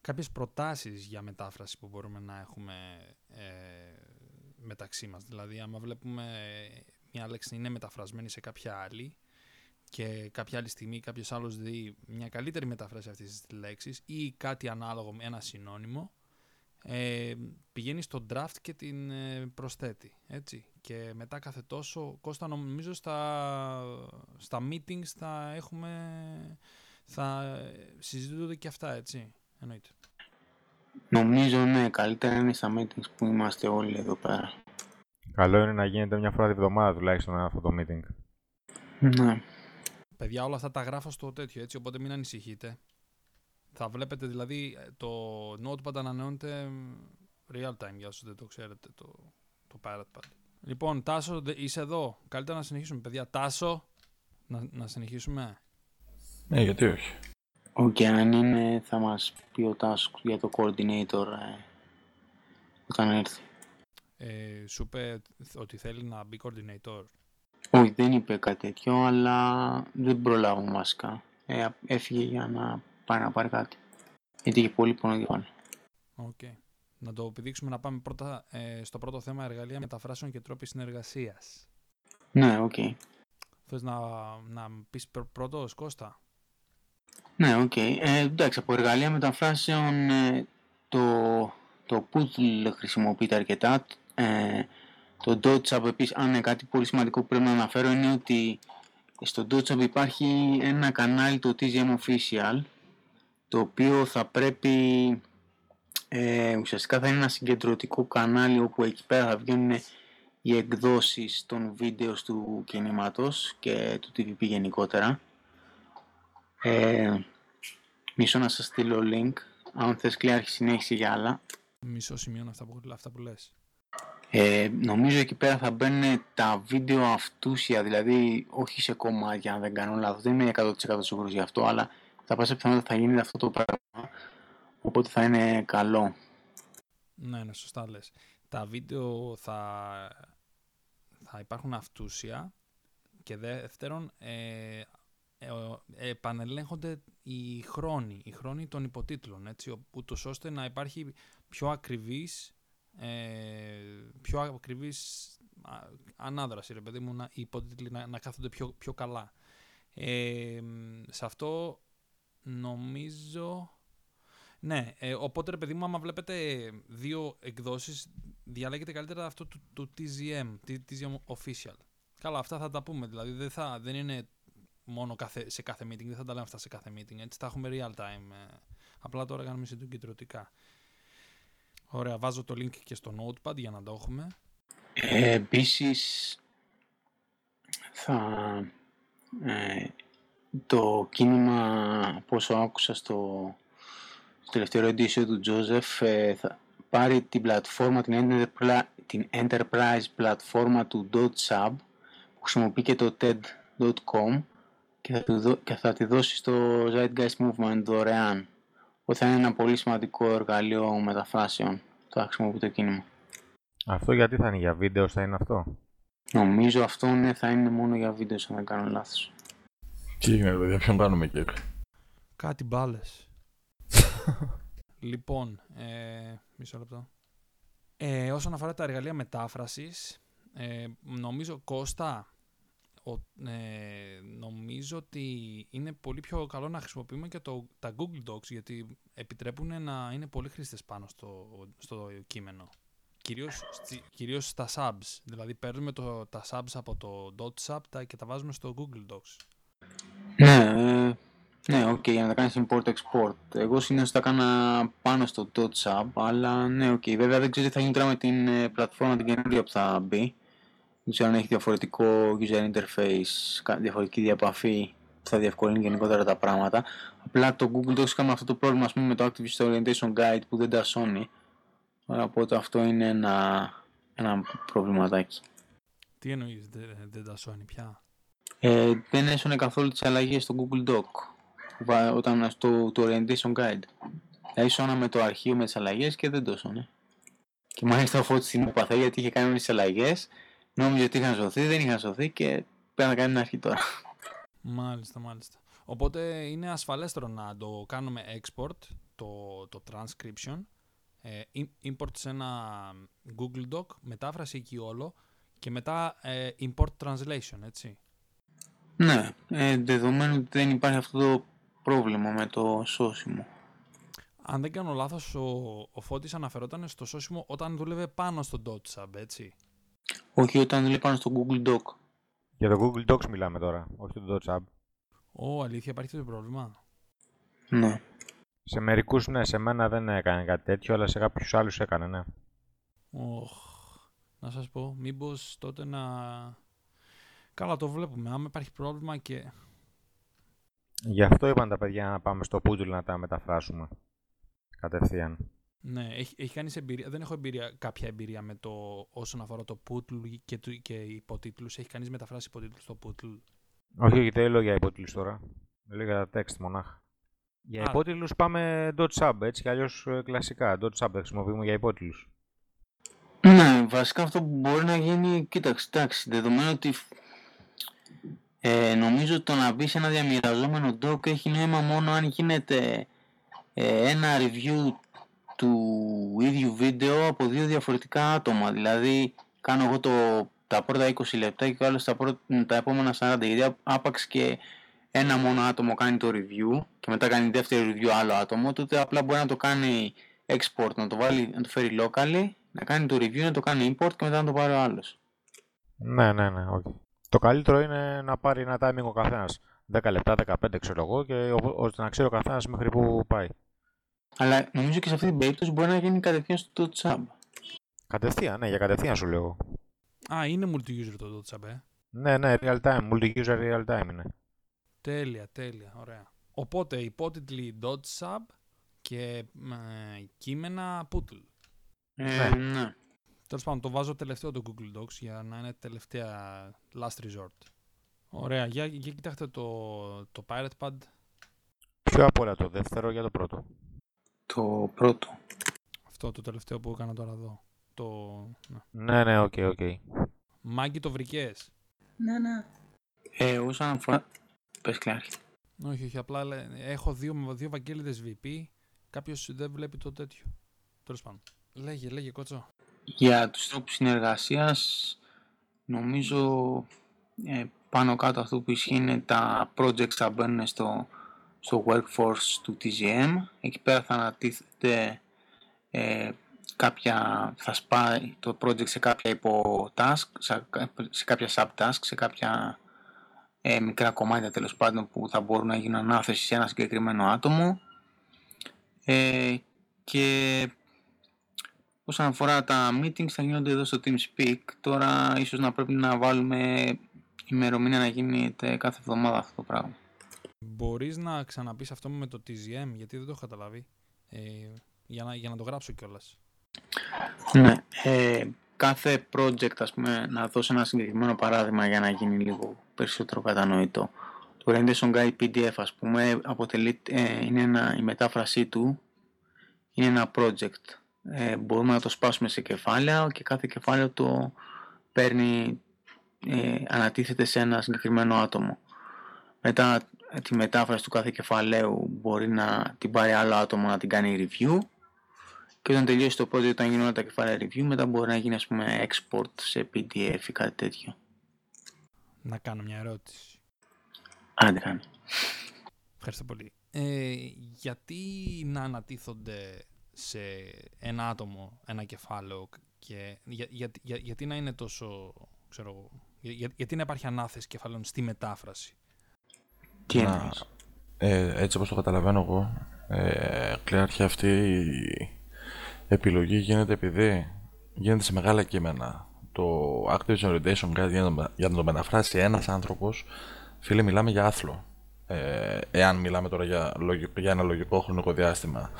D: κάποιες προτάσεις για μετάφραση που μπορούμε να έχουμε ε, μεταξύ μας. Δηλαδή, άμα βλέπουμε μια λέξη είναι μεταφρασμένη σε κάποια άλλη και κάποια άλλη στιγμή κάποιος άλλος δει μια καλύτερη μετάφραση αυτής της λέξης ή κάτι ανάλογο με ένα συνώνυμο, ε, πηγαίνει στο draft και την ε, προσθέτει, έτσι. Και μετά κάθε τόσο, Κώστα νομίζω στα, στα meetings θα έχουμε, θα ε, συζητούνται και αυτά, έτσι. Εννοείται.
A: Νομίζω ναι, καλύτερα είναι στα meetings που είμαστε όλοι εδώ πέρα.
C: Καλό είναι να γίνεται μια φορά τη βδομάδα τουλάχιστον αυτό το meeting.
A: Ναι.
D: Παιδιά, όλα αυτά τα γράφω στο τέτοιο, έτσι, οπότε μην ανησυχείτε. Θα βλέπετε δηλαδή ε, το notepad ανανεώνεται real time, για όσους δεν το ξέρετε, το, το pirate pad. Λοιπόν, Τάσο, δε- είσαι εδώ. Καλύτερα να συνεχίσουμε, παιδιά. Τάσο, να, να συνεχίσουμε.
E: Ναι, γιατί όχι.
A: Οκ, αν είναι θα μας πει ο Τάσος για το coordinator ε, όταν έρθει.
D: Ε, σου είπε ότι θέλει να μπει coordinator.
A: Όχι, δεν είπε κάτι τέτοιο, αλλά δεν πρόλαβα βασικά. Ε, έφυγε για να πάει να πάρει κάτι. Γιατί είχε πολύ πόνο και πάλι.
D: Οκ. Να το επιδείξουμε να πάμε πρώτα ε, στο πρώτο θέμα εργαλεία μεταφράσεων και τρόποι συνεργασίας.
A: Ναι, οκ.
D: Θες να, να πεις πρω- πρώτος, Κώστα;
A: Ναι, οκ. Ε, εντάξει, από εργαλεία μεταφράσεων ε, το, το Poodle χρησιμοποιείται αρκετά. Ε, το DotSub επίσης, αν είναι κάτι πολύ σημαντικό που πρέπει να αναφέρω είναι ότι στο DotSub υπάρχει ένα κανάλι το TGM Official το οποίο θα πρέπει ε, ουσιαστικά θα είναι ένα συγκεντρωτικό κανάλι όπου εκεί πέρα θα βγαίνουν οι εκδόσεις των βίντεος του κινήματος και του TVP γενικότερα. Ε, μισό να σας στείλω link. Αν θες κλειάρχη συνέχιση για άλλα.
D: Μισό σημείο αυτά που, αυτά που λες.
A: Ε, νομίζω εκεί πέρα θα μπαίνουν τα βίντεο αυτούσια, δηλαδή όχι σε κομμάτια αν δεν κάνω λάθος. Δεν είμαι 100% σίγουρος γι' αυτό, αλλά θα πάσα πιθανότητα θα γίνει αυτό το πράγμα. Οπότε θα είναι καλό.
D: Ναι, ναι, σωστά λες. Τα βίντεο θα, θα υπάρχουν αυτούσια και δεύτερον ε, ε, ο- επανελέγχονται οι χρόνοι, οι χρόνοι των υποτίτλων, έτσι, ο- ούτως ώστε να υπάρχει πιο ακριβής, ε, πιο ακριβής α, ανάδραση, ρε παιδί μου, να, οι υπότιτλοι να, να κάθονται πιο, πιο καλά. Ε, μ, σε αυτό νομίζω... Ναι, ε, οπότε ρε παιδί μου, άμα βλέπετε δύο εκδόσεις, διαλέγετε καλύτερα αυτό του, του TZM, T- TZM Official. Καλά, αυτά θα τα πούμε, δηλαδή δεν, θα, δεν είναι μόνο κάθε, σε κάθε meeting, δεν θα τα λέμε αυτά σε κάθε meeting, έτσι θα έχουμε real time. ε, απλά τώρα κάνουμε συγκεντρωτικά. Ωραία, βάζω το link και στο notepad για να το έχουμε.
A: Ε, επίσης θα ε, το κίνημα πόσο άκουσα στο, στο τελευταίο ερώτησιο του Τζόζεφ ε, θα πάρει την πλατφόρμα την, enterpri- την enterprise πλατφόρμα του .sub που χρησιμοποιεί και το TED.com και θα, του δω- και θα τη δώσει στο Zeitgeist Movement δωρεάν οπότε θα είναι ένα πολύ σημαντικό εργαλείο μεταφράσεων θα χρησιμοποιεί το κίνημα
C: Αυτό γιατί θα είναι για βίντεο, θα είναι αυτό;
A: Νομίζω αυτό ναι, θα είναι μόνο για βίντεο, αν δεν κάνω λάθος.
E: Τι έγινε, παιδιά, ποιον κάνουμε κεκ.
D: Κάτι μπάλες. λοιπόν, ε, μισό λεπτό. Ε, όσον αφορά τα εργαλεία μετάφρασης, ε, νομίζω, Κώστα, ο, ε, νομίζω ότι είναι πολύ πιο καλό να χρησιμοποιούμε και το, τα Google Docs, γιατί επιτρέπουν να είναι πολύ χρήστες πάνω στο, στο κείμενο. Κυρίως, στη- κυρίως στα subs, δηλαδή παίρνουμε το, τα subs από το .sub τα- και τα βάζουμε στο Google Docs.
A: Ναι, ε, ναι, οκ, για να τα κάνεις import-export. Εγώ συνήθως τα έκανα πάνω στο .sub, αλλά ναι, οκ. Βέβαια δεν ξέρω τι θα γίνει τώρα με την ε, πλατφόρμα την καινούργια που θα μπει. Δεν ξέρω αν έχει διαφορετικό user interface, κα- διαφορετική διεπαφή που θα διευκολύνει γενικότερα τα πράγματα. Απλά το Google Docs είχαμε αυτό το πρόβλημα ας πούμε, με το Activist Orientation Guide που δεν τα σώζει. Οπότε αυτό είναι ένα, ένα προβληματάκι.
D: Τι εννοείς, δεν, δεν τα σώνει πια;
A: Ε, δεν έσωνε καθόλου τις αλλαγές στο Google Doc βα- όταν στο το Orientation Guide. Δηλαδή σώναμε το αρχείο με τις αλλαγές και δεν το έσωνε. Και μάλιστα ο Φώτης την έπαθε γιατί είχε κάνει όλες τις αλλαγές, νόμιζε ότι είχαν σωθεί, δεν είχαν σωθεί και πρέπει να κάνει την αρχή τώρα.
D: Μάλιστα, μάλιστα. Οπότε είναι ασφαλέστερο να το κάνουμε export, το, το transcription, ε, im- import σε ένα Google Doc, μετάφραση εκεί όλο και μετά ε, import translation, έτσι.
A: ναι, ε, δεδομένου ότι δεν υπάρχει αυτό το πρόβλημα με το σώσιμο.
D: Αν δεν κάνω λάθος, ο, ο Φώτης αναφερόταν στο σώσιμο όταν δούλευε πάνω στο .sub, έτσι.
A: Όχι όταν λέει πάνω στο Google Doc.
C: Για το Google Docs μιλάμε τώρα, όχι το .sub.
D: Ω, αλήθεια, υπάρχει αυτό το πρόβλημα;
A: Ναι.
C: Σε μερικούς ναι, σε μένα δεν έκανε κάτι τέτοιο, αλλά σε κάποιους άλλους έκανε, ναι.
D: Οχ, να σας πω, μήπως τότε να... Καλά, το βλέπουμε. Άμα υπάρχει πρόβλημα και
C: Γι' αυτό είπαν τα παιδιά να πάμε στο Poodle να τα μεταφράσουμε. Κατευθείαν.
D: Ναι, έχει, έχει κάνει εμπειρία. Δεν έχω εμπειρία, κάποια εμπειρία με το όσον αφορά το Poodle και, του- και υποτίτλους. Έχει κανείς μεταφράσει υποτίτλους στο Poodle;
C: Όχι, όχι, δεν λέω για υπότιτλους τώρα. Λέω για τα text μονάχα. Για
D: Α.
C: υπότιτλους πάμε .sub, έτσι κι αλλιώς ε, κλασικά. .sub δεν χρησιμοποιούμε για υπότιτλους.
A: Ναι, βασικά αυτό που μπορεί να γίνει, κοίταξε, εντάξει, δεδομένου ότι ε, νομίζω το να μπεις σε ένα διαμοιραζόμενο doc έχει νόημα μόνο αν γίνεται ε, ένα review του ίδιου βίντεο από δύο διαφορετικά άτομα. Δηλαδή, κάνω εγώ το, τα πρώτα 20 λεπτά και ο άλλος τα, πρώτα, τα επόμενα 40. Γιατί άπαξ και ένα μόνο άτομο κάνει το review και μετά κάνει δεύτερο review άλλο άτομο, τότε απλά μπορεί να το κάνει export, να το, βάλει, να το φέρει locally, να κάνει το review, να το κάνει import και μετά να το πάρει ο άλλος.
C: Ναι, ναι, ναι, okay. Το καλύτερο είναι να πάρει ένα timing ο καθένας. 10 λεπτά, 15 ξέρω εγώ και ώστε να ξέρει ο καθένας μέχρι που πάει.
A: Αλλά νομίζω και σε αυτή την περίπτωση μπορεί να γίνει κατευθείαν στο Dotsub.
C: Κατευθείαν, ναι, για κατευθείαν σου λέω.
D: Α, είναι multi-user το Dotsub, ε.
C: Ναι, ναι, real time, multi-user real time είναι.
D: Τέλεια, τέλεια, ωραία. Οπότε υπότιτλοι Dotsub και ε, κείμενα Poodle.
A: Ε, ναι. ναι.
D: Τέλος πάντων, το βάζω τελευταίο το Google Docs για να είναι τελευταία last resort. Ωραία, για, για κοιτάξτε το, το Pirate Pad.
C: Ποιο από όλα, το δεύτερο για το πρώτο.
A: Το πρώτο.
D: Αυτό το τελευταίο που έκανα τώρα εδώ. Το...
C: Ναι, ναι, οκ, okay, οκ. Okay.
D: Μάγκη το βρικές.
G: Ναι, ναι.
A: Ε, όσον αφορά... Πες κλάρι.
D: Όχι, όχι, απλά έχω δύο, δύο βαγγέλιδες VP, κάποιος δεν βλέπει το τέτοιο. Τέλος πάντων. Λέγε, λέγε, κότσο.
A: Για τους τρόπους συνεργασίας, νομίζω ε, πάνω κάτω αυτό που ισχύει είναι τα projects θα μπαίνουν στο, στο workforce του TGM. Εκεί πέρα θα ανατίθεται ε, κάποια, θα σπάει το project σε κάποια υποτάσκ, σε, σε κάποια subtask, σε κάποια ε, μικρά κομμάτια τέλος πάντων που θα μπορούν να γίνουν ανάθεση σε ένα συγκεκριμένο άτομο. Ε, και όσον αφορά τα meetings θα γίνονται εδώ στο TeamSpeak. Τώρα ίσως να πρέπει να βάλουμε ημερομηνία να γίνεται κάθε εβδομάδα αυτό το πράγμα.
D: Μπορείς να ξαναπείς αυτό με το TGM, γιατί δεν το έχω καταλάβει, ε, για, να, για να το γράψω κιόλας.
A: Ναι, ε, κάθε project, ας πούμε, να δώσω ένα συγκεκριμένο παράδειγμα για να γίνει λίγο περισσότερο κατανοητό. Το Renderson Guide PDF, ας πούμε, αποτελεί, ε, είναι ένα, η μετάφρασή του είναι ένα project. Ε, μπορούμε να το σπάσουμε σε κεφάλαια και κάθε κεφάλαιο το παίρνει ε, ανατίθεται σε ένα συγκεκριμένο άτομο. Μετά τη μετάφραση του κάθε κεφαλαίου μπορεί να την πάρει άλλο άτομο να την κάνει review και όταν τελειώσει το πρώτο όταν γίνουν όλα τα κεφάλαια review μετά μπορεί να γίνει ας πούμε export σε PDF ή κάτι τέτοιο.
D: Να κάνω μια ερώτηση.
A: Άντε κάνει.
D: Ευχαριστώ πολύ. Ε, γιατί να ανατίθονται σε ένα άτομο ένα κεφάλαιο και για, για, για, γιατί να είναι τόσο ξέρω, για, γιατί να υπάρχει ανάθεση κεφαλαίων στη μετάφραση;
A: Τι
E: να, ε, έτσι όπως το καταλαβαίνω εγώ, ε, κλειάρχη αυτή η επιλογή γίνεται επειδή γίνεται σε μεγάλα κείμενα. Το Active Orientation Guide για να, για να το μεταφράσει ένας άνθρωπος, φίλε μιλάμε για άθλο. Ε, εάν μιλάμε τώρα για, για ένα λογικό χρονικό διάστημα.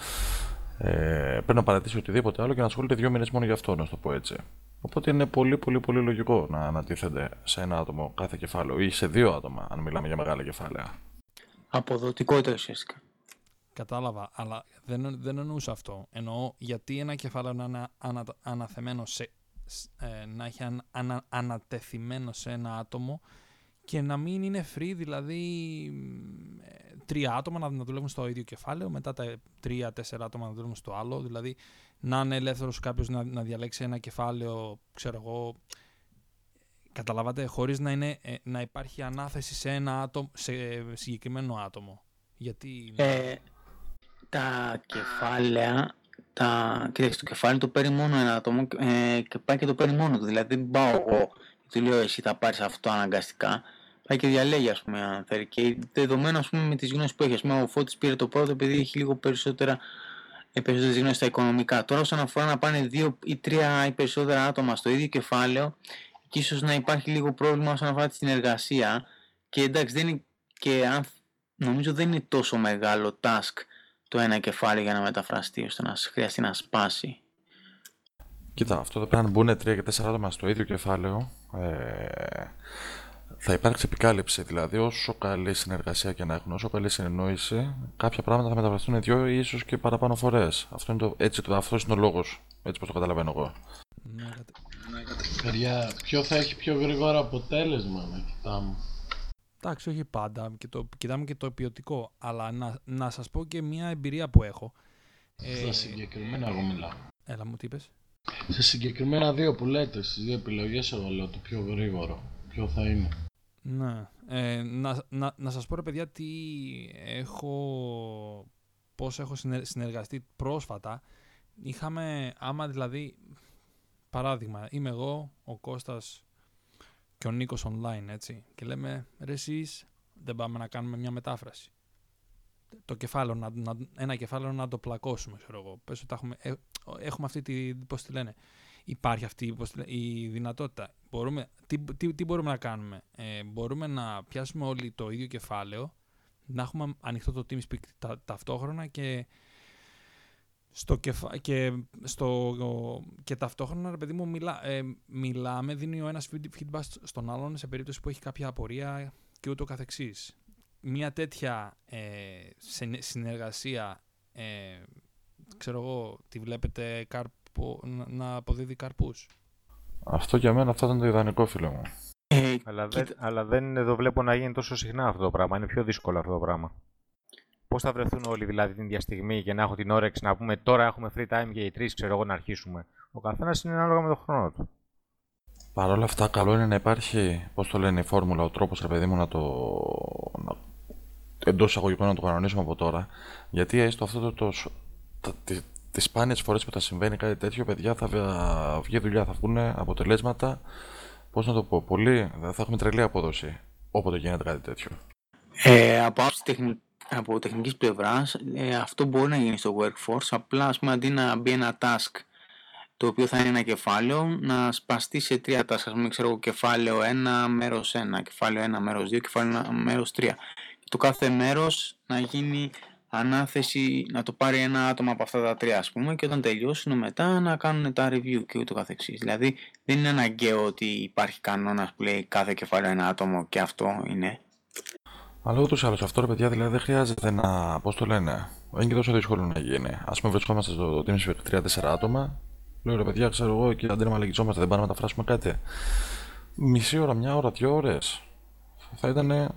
E: Ε, πρέπει να παρατήσει οτιδήποτε άλλο και να ασχολείται δύο μήνες μόνο γι' αυτό, να το πω έτσι. Οπότε είναι πολύ πολύ πολύ λογικό να ανατίθεται σε ένα άτομο κάθε κεφάλαιο ή σε δύο άτομα, αν μιλάμε για μεγάλα κεφάλαια.
A: Αποδοτικότητα ουσιαστικά.
D: Κατάλαβα, αλλά δεν, δεν εννοούσα αυτό. Εννοώ γιατί ένα κεφάλαιο να είναι ανα, αναθεμένο σε, ε, να έχει ανα, ανατεθειμένο σε ένα άτομο και να μην είναι free, δηλαδή ε, τρία άτομα να, να δουλεύουν στο ίδιο κεφάλαιο, μετά τα τρία-τέσσερα άτομα να δουλεύουν στο άλλο, δηλαδή να είναι ελεύθερος κάποιος να, να διαλέξει ένα κεφάλαιο, ξέρω εγώ, καταλάβατε, χωρίς να, είναι, ε, να υπάρχει ανάθεση σε ένα άτομο, σε συγκεκριμένο άτομο. Γιατί...
A: Ε, τα κεφάλαια, τα... Κοίταξε, το κεφάλαιο το παίρνει μόνο ένα άτομο ε, και πάει και το παίρνει μόνο του. Δηλαδή δεν πάω εγώ και του λέω εσύ θα πάρεις αυτό αναγκαστικά. Πάει και διαλέγει ας πούμε αν θέλει. Και δεδομένου ας πούμε με τις γνώσεις που έχει. Ας πούμε ο Φώτης πήρε το πρώτο επειδή έχει λίγο περισσότερα οι περισσότερες γνώσει στα οικονομικά. Τώρα, όσον αφορά να πάνε δύο ή τρία ή περισσότερα άτομα στο ίδιο κεφάλαιο, και ίσως να υπάρχει λίγο πρόβλημα όσον αφορά τη συνεργασία. Και εντάξει, δεν είναι, και αν, νομίζω δεν είναι τόσο μεγάλο task το ένα κεφάλαιο για να μεταφραστεί ώστε να χρειαστεί να σπάσει.
E: Κοίτα, αυτό θα πρέπει να μπουν τρία και τέσσερα άτομα στο ίδιο κεφάλαιο. Ε, θα υπάρξει επικάλυψη. Δηλαδή, όσο καλή συνεργασία και να έχουν, όσο καλή συνεννόηση, κάποια πράγματα θα μεταφραστούν δύο ή ίσως και παραπάνω φορές. Αυτό είναι, το, έτσι, το, αυτός είναι ο λόγος, έτσι πώ το καταλαβαίνω εγώ.
B: Παιδιά, ποιο θα έχει πιο γρήγορο αποτέλεσμα να κοιτάμε.
D: Εντάξει, όχι πάντα. Και το, κοιτάμε και το ποιοτικό. Αλλά να, να σας πω και μια εμπειρία που έχω. Ε,
B: Στα συγκεκριμένα εγώ μιλάω.
D: Έλα μου, τι είπες;
B: Σε συγκεκριμένα δύο που λέτε, στις δύο επιλογές εγώ λέω το πιο γρήγορο. Ποιο θα είναι.
D: Ναι. Ε, να, να, να σας πω ρε παιδιά τι έχω, πώς έχω συνε- συνεργαστεί πρόσφατα. Είχαμε, άμα δηλαδή, παράδειγμα, είμαι εγώ, ο Κώστας και ο Νίκος online, έτσι. Και λέμε, ρε εσείς, δεν πάμε να κάνουμε μια μετάφραση. Το κεφάλαιο, να, να, ένα κεφάλαιο να το πλακώσουμε, ξέρω εγώ. Πες ότι τα έχουμε, ε, έχουμε αυτή τη, πώς τη λένε, υπάρχει αυτή πώς τη λένε, η δυνατότητα. Μπορούμε, τι, τι, τι μπορούμε να κάνουμε; Ε, μπορούμε να πιάσουμε όλοι το ίδιο κεφάλαιο, να έχουμε ανοιχτό το TeamSpeak τα, ταυτόχρονα και στο κεφα... και, στο... και ταυτόχρονα, ρε παιδί μου, μιλά... ε, μιλάμε, δίνει ο ένας feed- feedback στον άλλον σε περίπτωση που έχει κάποια απορία και ούτω καθεξής. Μια τέτοια ε, συνε- συνεργασία, ε, ξέρω εγώ, τη βλέπετε κάρπο, να, να αποδίδει καρπούς.
E: Αυτό για μένα αυτό ήταν το ιδανικό, φίλε μου.
A: Ε,
C: Αλλά δεν, αλλά δεν το βλέπω να γίνει τόσο συχνά αυτό το πράγμα. Είναι πιο δύσκολο αυτό το πράγμα. Πώς θα βρεθούν όλοι δηλαδή την ίδια στιγμή και να έχω την όρεξη να πούμε τώρα έχουμε free time και οι τρεις, ξέρω εγώ, να αρχίσουμε. Ο καθένας είναι ανάλογα με τον χρόνο του.
E: Παρ' όλα αυτά, καλό είναι να υπάρχει, πώς το λένε, η φόρμουλα, ο τρόπος, ρε παιδί μου, να το. Να... εντός εισαγωγικών να το κανονίσουμε από τώρα. Γιατί έστω αυτό το. το τα, τις, τις σπάνιες φορές που θα συμβαίνει κάτι τέτοιο, παιδιά, θα βγει- βγει δουλειά, θα βγουν αποτελέσματα. Πώς να το πω, πολύ. Θα έχουμε τρελή απόδοση όποτε γίνεται κάτι τέτοιο.
A: Ε, από, άψη τεχνη... από τεχνικής πλευράς ε, αυτό μπορεί να γίνει στο workforce απλά ας πούμε αντί να μπει ένα task το οποίο θα είναι ένα κεφάλαιο να σπαστεί σε τρία task ας πούμε ξέρω εγώ κεφάλαιο 1 μέρος 1 κεφάλαιο 1 μέρος 2 κεφάλαιο 1 μέρος 3 το κάθε μέρος να γίνει ανάθεση να το πάρει ένα άτομο από αυτά τα τρία ας πούμε και όταν τελειώσουν μετά να κάνουν τα review και ούτω καθεξής δηλαδή δεν είναι αναγκαίο ότι υπάρχει κανόνας που λέει κάθε κεφάλαιο ένα άτομο και αυτό είναι
E: Αλλά ούτως ή άλλως αυτό ρε παιδιά δηλαδή δεν χρειάζεται να. Πώς το λένε. Δεν είναι και τόσο δύσκολο να γίνει. Α πούμε, βρισκόμαστε στο Teams με 3-4 άτομα. Λέω ρε παιδιά, ξέρω εγώ, και αντί να μαλακιζόμαστε, δεν πάμε να μεταφράσουμε κάτι. Μισή ώρα, μια ώρα, δύο ώρες. Θα ήταν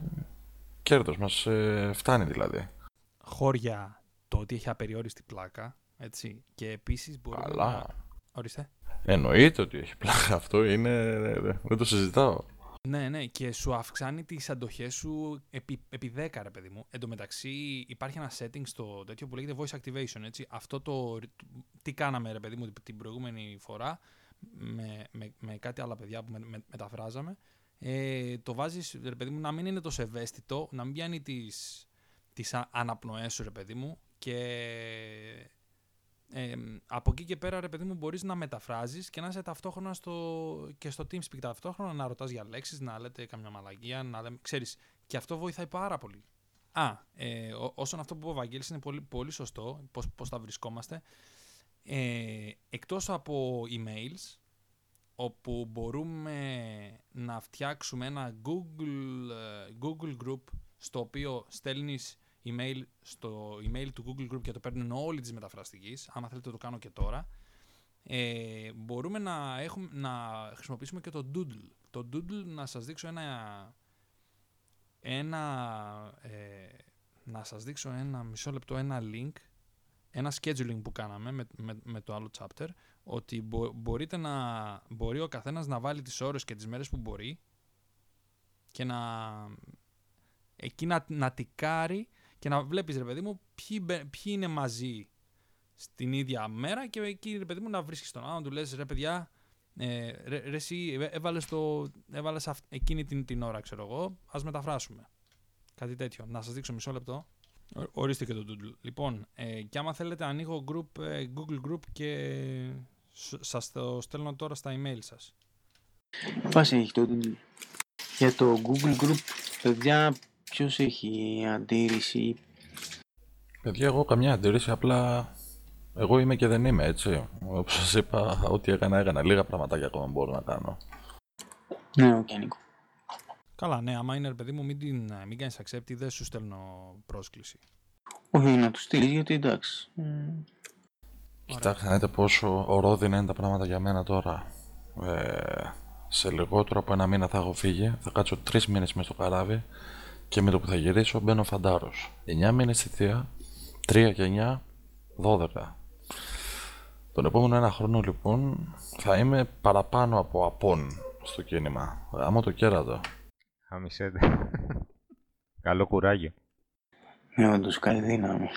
E: κέρδος. Μας ε, φτάνει δηλαδή.
D: Χώρια το ότι έχει απεριόριστη πλάκα, έτσι. Και επίσης μπορούμε
E: Καλά.
D: να... Ορίστε.
E: Εννοείται ότι έχει πλάκα αυτό. Είναι. Δεν το συζητάω.
D: Ναι, ναι, και σου αυξάνει τις αντοχές σου επί, επί 10, ρε παιδί μου. Εν τω μεταξύ υπάρχει ένα setting στο τέτοιο που λέγεται voice activation, έτσι. Αυτό το, τι κάναμε, ρε παιδί μου, την προηγούμενη φορά με, με, με κάτι άλλα παιδιά που με, με- μεταφράζαμε. Ε, το βάζεις, ρε παιδί μου, να μην είναι τόσο ευαίσθητο, να μην πιάνει τις, τις α- αναπνοές σου, ρε παιδί μου, και ε, από εκεί και πέρα, ρε παιδί μου, μπορείς να μεταφράζεις και να είσαι ταυτόχρονα στο, και στο TeamSpeak ταυτόχρονα να ρωτάς για λέξεις, να λέτε καμιά μαλαγία, να λέμε, ξέρεις, και αυτό βοηθάει πάρα πολύ. Α, ε, ό- όσον αυτό που είπε ο Βαγγέλης είναι πολύ, πολύ σωστό, πώς, πώς θα βρισκόμαστε. Ε, εκτός από emails, όπου μπορούμε να φτιάξουμε ένα Google, ε, Google Group στο οποίο στέλνεις email στο email του Google Group και το παίρνουν όλοι τις μεταφραστικής, άμα θέλετε το κάνω και τώρα, ε, μπορούμε να, έχουμε, να χρησιμοποιήσουμε και το Doodle. Το Doodle να σας δείξω ένα, ένα ε, να σας δείξω ένα μισό λεπτό, ένα link, ένα scheduling που κάναμε με, με, με το άλλο chapter, ότι μπο- μπορείτε να, μπορεί ο καθένας να βάλει τις ώρες και τις μέρες που μπορεί και να εκεί να, να τικάρει και να βλέπεις ρε παιδί μου ποιοι, μπε- ποιοι είναι μαζί στην ίδια μέρα και εκεί ρε παιδί μου να βρίσκεις τον άλλον, του λες ρε παιδιά ε, ρε, ρε εσύ ε, έβαλες, το, έβαλες αυ- εκείνη την, την ώρα ξέρω εγώ, ας μεταφράσουμε. Κάτι τέτοιο. Να σας δείξω μισό λεπτό. Ο- Ορίστε και το Doodle. Λοιπόν, ε, και άμα θέλετε ανοίγω group, ε, Google Group και σ- σας το στέλνω τώρα στα email σας.
A: Φάση έχει το Doodle. Για το Google Group, παιδιά, ποιος έχει αντίρρηση;
E: Παιδιά, εγώ καμιά αντίρρηση, απλά εγώ είμαι και δεν είμαι, έτσι. Όπως σας είπα, ό,τι έκανα, έκανα. Λίγα πραγματάκια ακόμα μπορώ να κάνω.
A: Ναι, οκ, Νίκο.
D: Καλά, ναι, άμα είναι ρε παιδί μου, μην, την, μην κάνεις accept, δεν σου στέλνω πρόσκληση.
A: Όχι να τους στείλεις, γιατί εντάξει. Ε,
E: Κοιτάξτε, να δείτε πόσο ρόδινα είναι τα πράγματα για μένα τώρα. Ε, σε λιγότερο από ένα μήνα θα έχω φύγει, θα κάτσω τρεις μήνες μέσα στο καράβι και με το που θα γυρίσω μπαίνω φαντάρος. 9 μήνες θητεία, 3 και 9, 12. Τον επόμενο ένα χρόνο λοιπόν θα είμαι παραπάνω από απόν στο κίνημα. Άμα το κέρατο.
C: Χαμισέτε. Καλό κουράγιο.
A: Ναι, όντως καλή δύναμη.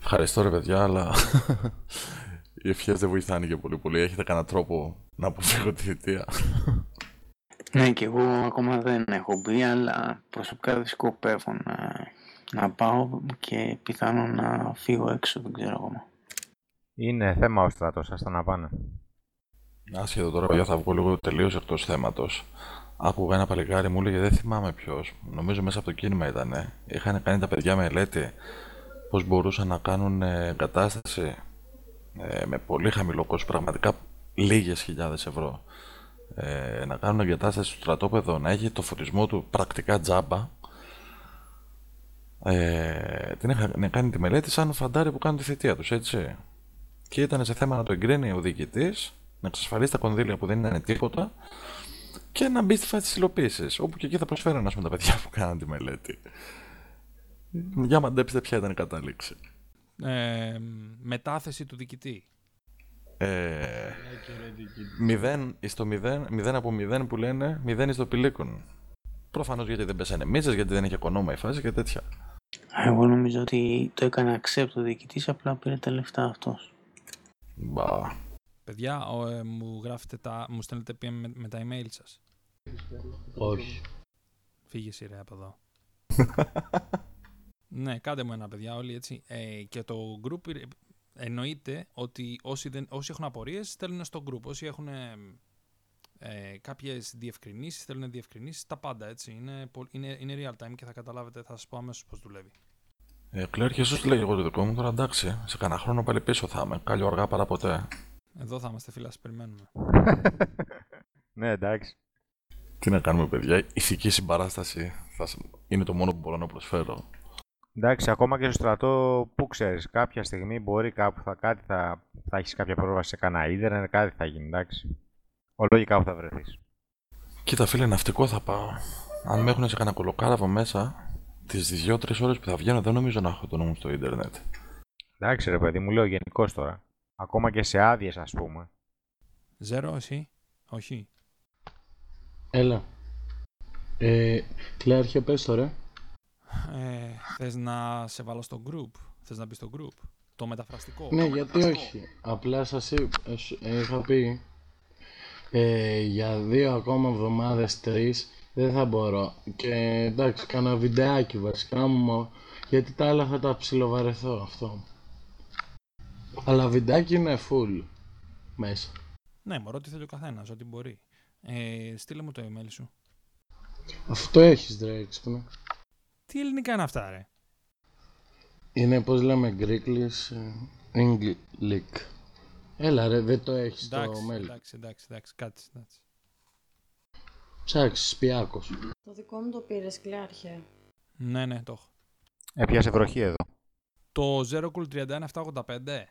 E: Ευχαριστώ ρε παιδιά, αλλά οι ευχές δεν βοηθάνε και πολύ πολύ. Έχετε κανένα τρόπο να αποφύγω τη θητεία.
A: Ναι, και εγώ ακόμα δεν έχω μπει, αλλά προσωπικά δεν σκοπεύω να, να πάω και πιθανόν να φύγω έξω, δεν ξέρω ακόμα.
C: Είναι θέμα ο στρατός, άστα να πάνε.
E: Άσχετο τώρα, παιδιά, θα βγω λίγο τελείως εκτός θέματος. Άκουγα ένα παλικάρι μου έλεγε, δεν θυμάμαι ποιος. Νομίζω μέσα από το κίνημα ήταν. Είχαν κάνει τα παιδιά μελέτη πώς μπορούσαν να κάνουν ε, εγκατάσταση ε, με πολύ χαμηλό κόστος, πραγματικά λίγες χιλιάδες ευρώ. Ε, να κάνουν εγκατάσταση στο στρατόπεδο, να έχει το φωτισμό του πρακτικά τζάμπα. Ε, την είχαν κάνει τη μελέτη σαν φαντάρι που κάνουν τη θητεία τους, έτσι. Και ήταν σε θέμα να το εγκρίνει ο διοικητής, να εξασφαλίσει τα κονδύλια που δεν ήταν τίποτα και να μπει στη φάση της υλοποίησης. Όπου και εκεί θα προσφέρουν ας πούμε, τα παιδιά που κάναν τη μελέτη. Για μαντέψτε ποια ήταν η κατάληξη.
D: Ε, μετάθεση του διοικητή.
E: Ε, μηδέν στο μηδέν, μηδέν από μηδέν που λένε, μηδέν στο πηλίκον. Προφανώς γιατί δεν πέσανε μίζε, γιατί δεν είχε οικονόμα η φάση και τέτοια.
A: Εγώ νομίζω ότι το έκανε accept ο διοικητής, απλά πήρε τα λεφτά αυτός.
E: Μπα.
D: Παιδιά, ο, ε, μου γράφετε τα, μου στέλνετε PM με, με τα email σας.
B: Όχι.
D: Φύγε εσύ ρε από εδώ. ναι, κάντε μου ένα παιδιά όλοι έτσι. Ε, και το group ε, εννοείται ότι όσοι, δεν, όσοι έχουν απορίες στέλνουν στο group. Όσοι έχουν ε, ε, κάποιες διευκρινήσεις, στέλνουν διευκρινήσεις, τα πάντα έτσι. Είναι, πο- είναι, είναι real time και θα καταλάβετε, θα σας πω αμέσως πώς δουλεύει.
E: Ε, Κλέρ, σου λέγε εγώ το δικό μου τώρα εντάξει. Σε κανένα χρόνο πάλι πίσω θα είμαι. Κάλλιο αργά παρά ποτέ.
D: Εδώ θα είμαστε φίλα, σας περιμένουμε.
C: Ναι, εντάξει.
E: Τι να κάνουμε, παιδιά. Ηθική συμπαράσταση θα... σ- είναι το μόνο που μπορώ να προσφέρω.
C: Εντάξει, ακόμα και στο στρατό, πού ξέρεις, κάποια στιγμή μπορεί κάπου θα, κάτι θα, θα έχεις κάποια πρόσβαση σε κανένα ίντερνετ, κάτι θα γίνει, εντάξει. Ολογικά που θα βρεθείς.
E: Κοίτα, φίλε, ναυτικό θα πάω. Αν με έχουν σε κανένα κολοκάραβο μέσα, τις δύο-τρει ώρες που θα βγαίνω, δεν νομίζω να έχω το νόμο στο ίντερνετ.
C: Εντάξει, ρε παιδί μου, λέω γενικώς τώρα. Ακόμα και σε άδειες, ας πούμε.
D: Ζέρο, εσύ. Όχι.
B: Έλα. Ε, Κλέαρχε, πες τώρα.
D: Ε, θες να σε βάλω στο group; Θες να μπει στο group; Το μεταφραστικό.
B: Ναι, γιατί όχι. Απλά σας είπα, ε, σου- ε, είχα πει ε, για δύο ακόμα εβδομάδες, τρεις, δεν θα μπορώ. Και εντάξει, κάνα βιντεάκι βασικά μου, γιατί τα άλλα θα τα ψιλοβαρεθώ αυτό. Αλλά βιντεάκι είναι full μέσα.
D: Ναι, μωρό, τι θέλει ο καθένας, ό,τι μπορεί. Ε, στείλε μου το email σου.
B: Αυτό έχεις ρε έξυπνο.
D: Τι ελληνικά είναι αυτά, ρε;
B: Είναι πως λέμε γκρίκλις, English. Έλα ρε, δεν το έχεις
D: Εντάξει,
B: το mail.
D: εντάξει, εντάξει, εντάξει, κάτσε. εντάξει.
B: Ψάξεις, σπιάκος.
G: Το δικό μου το πήρες, Κλέαρχε.
D: Ναι, ναι, το έχω.
C: Έπιασε βροχή εδώ.
D: Το 0cool31785.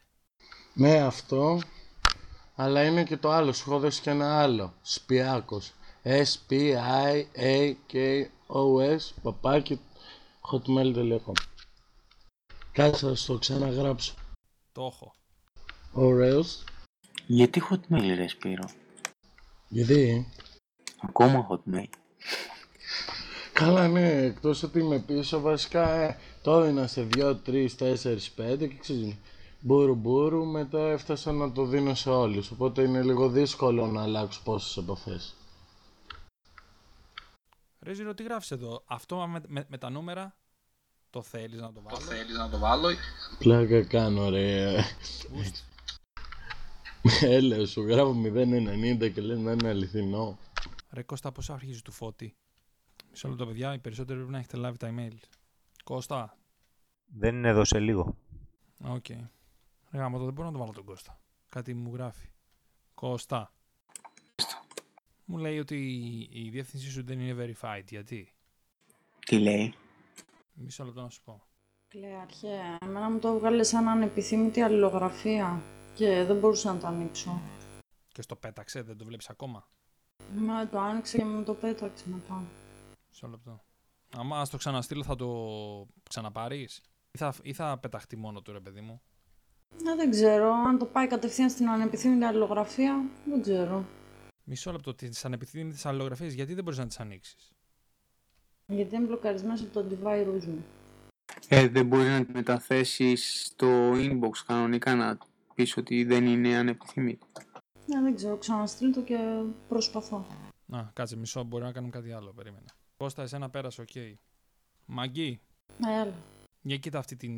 B: Ναι, αυτό. Αλλά είναι και το άλλο. Σου έχω δώσει και ένα άλλο. Σπιάκος. S-P-I-A-K-O-S παπάκι hotmail.com Κάτσε να σου το ξαναγράψω.
D: Το έχω.
B: Ωραίος.
A: Γιατί hotmail ρε Σπύρο;
B: Γιατί;
A: Ακόμα hotmail.
B: Καλά ναι, εκτός ότι είμαι πίσω βασικά ε, το έδινα σε 2, 3, 4, 5 και ξέρεις μπούρου μπούρου μετά έφτασα να το δίνω σε όλους οπότε είναι λίγο δύσκολο να αλλάξω πόσες επαφές.
D: Ρε Ζήρο, τι γράφεις εδώ; Αυτό με, με, με τα νούμερα; Το θέλεις να το βάλω;
F: Θέλεις να το βάλω.
B: Πλάκα κάνω ρε.
D: Ουστ.
B: Έλα, σου γράφω 0,90 και λες να είναι αληθινό.
D: Ρε Κώστα, πώς αρχίζεις του φώτη; Μισό λεπτό, παιδιά, οι περισσότεροι πρέπει να έχετε λάβει τα email. Κώστα,
C: Δεν είναι εδώ σε λίγο.
D: οκ. Ρε γαμώτο, δεν μπορώ να το βάλω τον Κώστα. Κάτι μου γράφει. Κώστα. Μου λέει ότι η διεύθυνσή σου δεν είναι verified. Γιατί;
A: Τι λέει;
D: Μισό λεπτό να σου πω.
G: Κλέαρχε, εμένα μου το έβγαλε σαν ανεπιθύμητη αλληλογραφία και δεν μπορούσα να το ανοίξω.
D: Και στο πέταξε, δεν το βλέπεις ακόμα;
G: Μα το άνοιξε και μου το πέταξε μετά.
D: Μισό λεπτό. Άμα ας το ξαναστείλω θα το ξαναπάρεις; Ή θα, ή θα πεταχτεί μόνο του, ρε παιδί μου;
G: Ε, δεν ξέρω. Αν το πάει κατευθείαν στην ανεπιθύμητη αλληλογραφία, δεν ξέρω.
D: Μισό λεπτό. Τις ανεπιθύμητες αλληλογραφίες, γιατί δεν μπορείς να τις ανοίξεις;
G: Γιατί είναι μπλοκαρισμένος από το antivirus μου.
A: Ε, δεν μπορείς να τη μεταθέσεις στο inbox κανονικά να πεις ότι δεν είναι ανεπιθύμητη.
G: Ναι, δεν ξέρω. Ξαναστείλ το και προσπαθώ.
D: Να, κάτσε μισό, μπορεί να κάνουμε κάτι άλλο. Περίμενε. Κώστα, εσένα πέρασε, οκ. Μάγκυ,
G: Ναι, έλα.
D: για κοίτα αυτή την.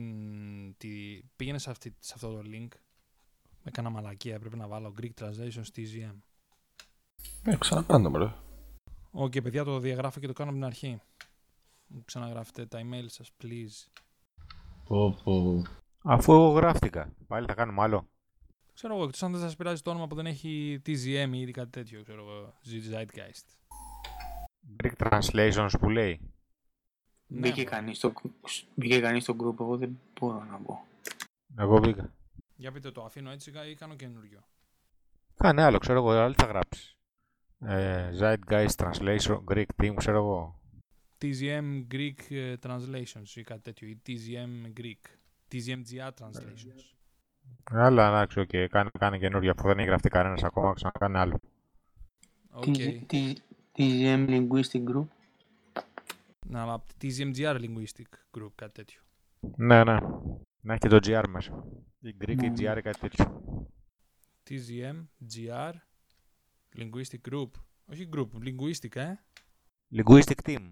D: Τη... Πήγαινες σε, αυτή, σε αυτό το link. Έκανα μαλακία, πρέπει να βάλω Greek Translation στη GM.
E: Ε, ξανακάντε με, ρε.
D: Οκ, παιδιά, το διαγράφω και το κάνω από την αρχή. Μου ξαναγράφετε τα email σας, please.
B: Πω πω.
C: Αφού εγώ γράφτηκα. Πάλι θα κάνουμε άλλο.
D: Ξέρω εγώ, εκτός αν δεν σας πειράζει το όνομα που δεν έχει TZM ή κάτι τέτοιο, ξέρω εγώ, Zeitgeist.
C: Greek translations που λέει.
D: Ναι,
A: Μπήκε
D: μωρέ.
A: κανείς στο, μπήκε κανείς στο group, εγώ δεν μπορώ να πω.
C: Εγώ μπήκα.
D: Για πείτε το, αφήνω έτσι ή κάνω καινούριο.
C: Κάνε άλλο, ξέρω εγώ, άλλο τι θα γράψεις. Ε, Zeitgeist translation, Greek team, ξέρω εγώ.
D: TZM Greek ε, Translations ή κάτι τέτοιο, ή TZM Greek. TZMGR Translations.
C: Αλλά εντάξει, οκ, κάνε, κάνε καινούριο αφού δεν έχει γραφτεί κανένας ακόμα, ξανακάνε άλλο.
D: Οκ.
A: Τι, τι, TGM Linguistic Group;
D: Να, αλλά TZMGR Linguistic Group, κάτι τέτοιο.
C: Ναι, ναι. Να έχει και το GR μέσα. Ή Greek ή
A: Ναι.
C: GR ή κάτι τέτοιο.
D: TZM GR Linguistic Group. Όχι group, linguistic, ε.
C: Linguistic team.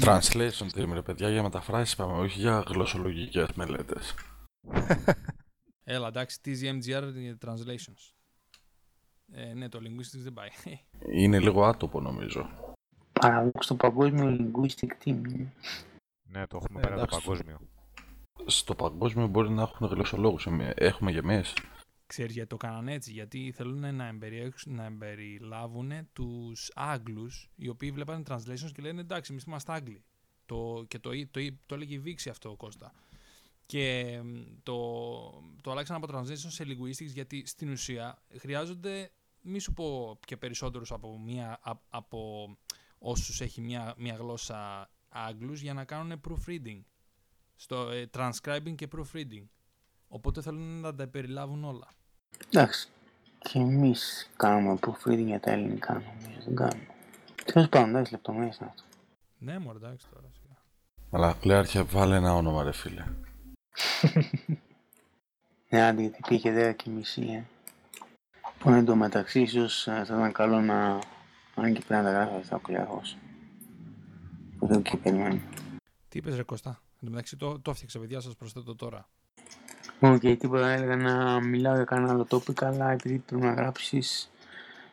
E: Translation team, ρε παιδιά, για μεταφράσεις πάμε, όχι για γλωσσολογικές μελέτες.
D: Έλα, εντάξει, TZMGR Translations. Ε, ναι, το linguistics δεν πάει.
E: Είναι λίγο άτοπο νομίζω.
A: Παραδόξω στο παγκόσμιο Linguistic Team. είναι.
C: Ναι, το έχουμε
E: Ε,
C: πέρα το
E: εντάξει.
C: παγκόσμιο.
E: Στο παγκόσμιο μπορεί να έχουν γλωσσολόγους, εμεί- έχουμε και εμείς.
D: Ξέρεις γιατί το κάνανε έτσι, γιατί θέλουν να, εμπεριέξουν- να εμπεριλάβουν τους Άγγλους, οι οποίοι βλέπανε translations και λένε εντάξει, εμείς είμαστε Άγγλοι. Το, και το, το, το έλεγε η Βίξη αυτό, Κώστα. Και μ, το, το αλλάξαν από translation σε linguistics γιατί στην ουσία χρειάζονται, μη σου πω και περισσότερους από, μία, α- από όσους έχει μία, μία γλώσσα Άγγλους για να κάνουν proofreading. Στο ε, transcribing και proofreading. Οπότε θέλουν να τα περιλάβουν όλα.
A: Εντάξει. Και εμείς κάνουμε proofreading για τα ελληνικά, νομίζω. Δεν κάνουμε. Τέλος πάντων, εντάξει, λεπτομέρειες είναι αυτό.
D: Ναι, μωρέ, εντάξει τώρα. σιγά.
E: Αλλά Κλέαρχε, βάλε ένα όνομα, ρε φίλε.
A: Ναι, άντε, γιατί πήγε 10 και μισή, ε. Που εν τω μεταξύ, ίσως ε, θα ήταν καλό να... Αν και πρέπει να τα γράφει αυτά ο Κλέαρχος. Που δεν και περιμένει.
D: Τι είπες ρε Κώστα; Εν τω μεταξύ το, το έφτιαξα παιδιά σας προσθέτω τώρα.
A: Οκ, τίποτα, έλεγα να μιλάω για κανένα άλλο topic, αλλά επειδή πρέπει να γράψεις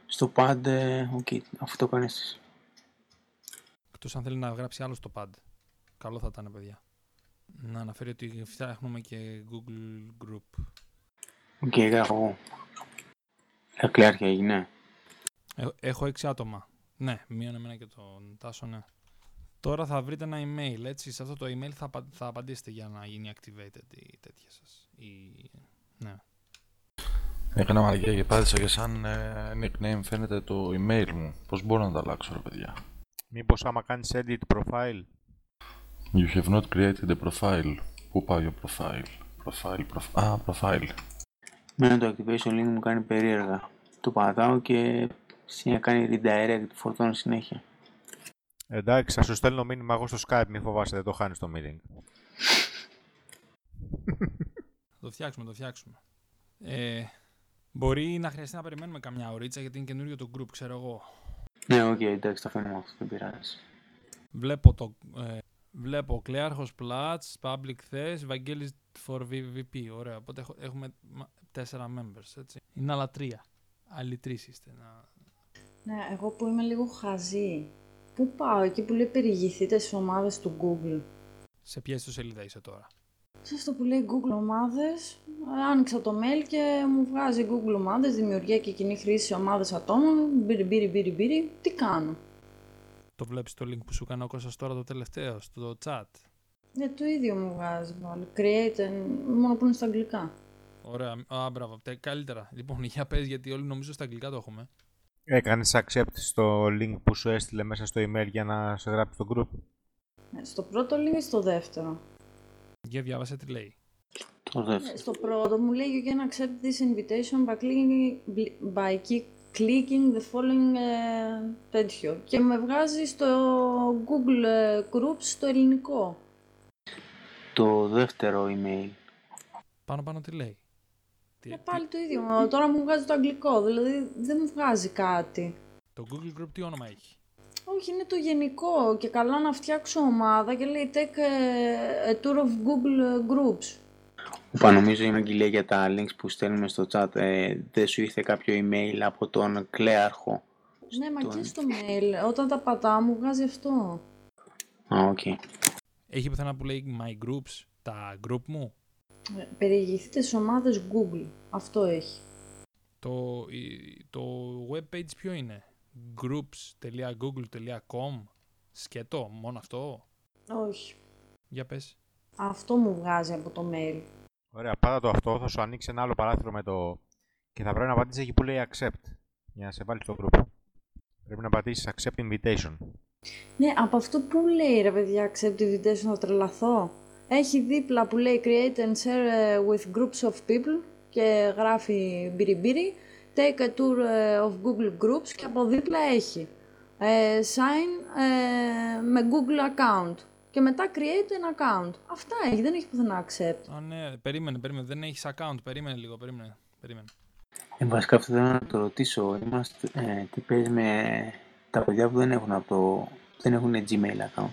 A: στο pad, ε, οκ, αφού το κάνεις εσύ.
D: Εκτός αν θέλει να γράψει άλλο στο pad. Καλό θα ήταν παιδιά. Να αναφέρει ότι φτιάχνουμε και Google Group.
A: OK, γράφω εγώ. Ε, Κλέαρχε έγινε.
D: Ε, έχω έξι άτομα. Ναι, μείον εμένα και τον Τάσο, ναι. Τώρα θα βρείτε ένα email, έτσι. Σε αυτό το email θα, απα- θα απαντήσετε για να γίνει activated η τέτοια σας. Η... Ναι.
E: Έκανα μαγεία και πάτησα και σαν ε, nickname φαίνεται το email μου. Πώς μπορώ να τα αλλάξω, ρε παιδιά;
C: Μήπως άμα κάνεις edit profile,
E: You have not created a profile. Πού πάει ο profile; Profile, profile. Α, profile.
A: Μένω το activation link μου κάνει περίεργα. Το πατάω και συνέχεια κάνει redirect, φορτώνω συνέχεια.
C: εντάξει, θα σου στέλνω μήνυμα εγώ στο Skype, μη φοβάσαι, δεν το χάνεις το meeting.
D: Θα το φτιάξουμε, θα το φτιάξουμε. Ε, μπορεί να χρειαστεί να περιμένουμε καμιά ωρίτσα γιατί είναι καινούριο το group, ξέρω εγώ.
A: Ναι, οκ, εντάξει, το αφήνουμε αυτό, δεν πειράζει.
D: Βλέπω το. Ε, βλέπω Κλέαρχος Πλάτς, Public Θες, Βαγγέλης for VVP. Ωραία. Οπότε έχω- έχουμε μα- τέσσερα members, έτσι. Είναι άλλα τρία. Άλλοι τρεις είστε. Να...
G: Ναι, εγώ που είμαι λίγο χαζή. Πού πάω, εκεί που λέει περιηγηθείτε στις ομάδες του Google.
D: Σε ποια ιστοσελίδα είσαι τώρα;
G: Σε αυτό που λέει Google ομάδες, άνοιξα το mail και μου βγάζει Google ομάδες, δημιουργία και κοινή χρήση σε ομάδες ατόμων, μπύρι μπύρι μπύρι μπύρι. Τι κάνω;
D: Το βλέπεις το link που σου έκανε ο Κώστας τώρα το τελευταίο, στο chat;
G: Ναι, το ίδιο μου βγάζει πάλι. Create, and- μόνο που είναι στα αγγλικά.
D: Ωραία. Α, μπράβο. Τε- Καλύτερα. Λοιπόν, για πες γιατί όλοι νομίζω στα αγγλικά το έχουμε.
C: Έκανες accept στο link που σου έστειλε μέσα στο email για να σε γράψει το group;
G: Ναι, στο πρώτο link ή στο δεύτερο;
D: Για διάβασε τι λέει.
A: Το δεύτερο.
G: Στο πρώτο μου λέει you can accept this invitation by clicking, by ki- clicking the following ε, τέτοιο. Και με βγάζει στο Google ε, Groups στο ελληνικό.
A: Το δεύτερο email.
D: Πάνω πάνω τι λέει. Τι,
G: Και
D: τι-
G: πάλι το ίδιο. Τώρα μου βγάζει το αγγλικό, δηλαδή δεν μου βγάζει κάτι.
D: το Google Group τι όνομα έχει;
G: Όχι, είναι το γενικό και καλά να φτιάξω ομάδα και λέει take a, a tour of Google Groups.
A: Οπα, νομίζω είναι αγγελία για τα links που στέλνουμε στο chat. Ε, δεν σου ήρθε κάποιο email από τον Κλέαρχο;
G: Ναι, μα
A: Στον-
G: και στο mail, όταν τα πατάω μου βγάζει αυτό.
A: Α, οκ.
D: Έχει πουθενά που λέει My Groups, τα group μου;
G: Ε, Περιηγηθείτε στις ομάδες Google. Αυτό έχει.
D: Το, η- το web page ποιο είναι; groups.google.com Σκέτο, μόνο αυτό;
G: Όχι.
D: Για πες.
G: Αυτό μου βγάζει από το mail.
C: Ωραία, πάτα το αυτό, θα σου ανοίξει ένα άλλο παράθυρο με το... Και θα πρέπει να πατήσεις εκεί που λέει accept, για να σε βάλει στο group. Πρέπει να πατήσεις accept invitation.
G: Ναι, από αυτό που λέει ρε παιδιά, accept invitation θα τρελαθώ. Έχει δίπλα που λέει create and share ε, with groups of people και γράφει μπιριμπίρι. Take a tour ε, of Google Groups και από δίπλα έχει ε, sign ε, με Google account και μετά create an account. Αυτά έχει, δεν έχει πουθενά accept.
D: Α, ναι, περίμενε, περίμενε. Δεν έχεις account. Περίμενε λίγο, περίμενε. περίμενε.
A: Ε, βασικά αυτό θέλω να το ρωτήσω. Είμαστε, ε, τι παίζεις με τα παιδιά που δεν έχουν, από το, δεν έχουν Gmail account;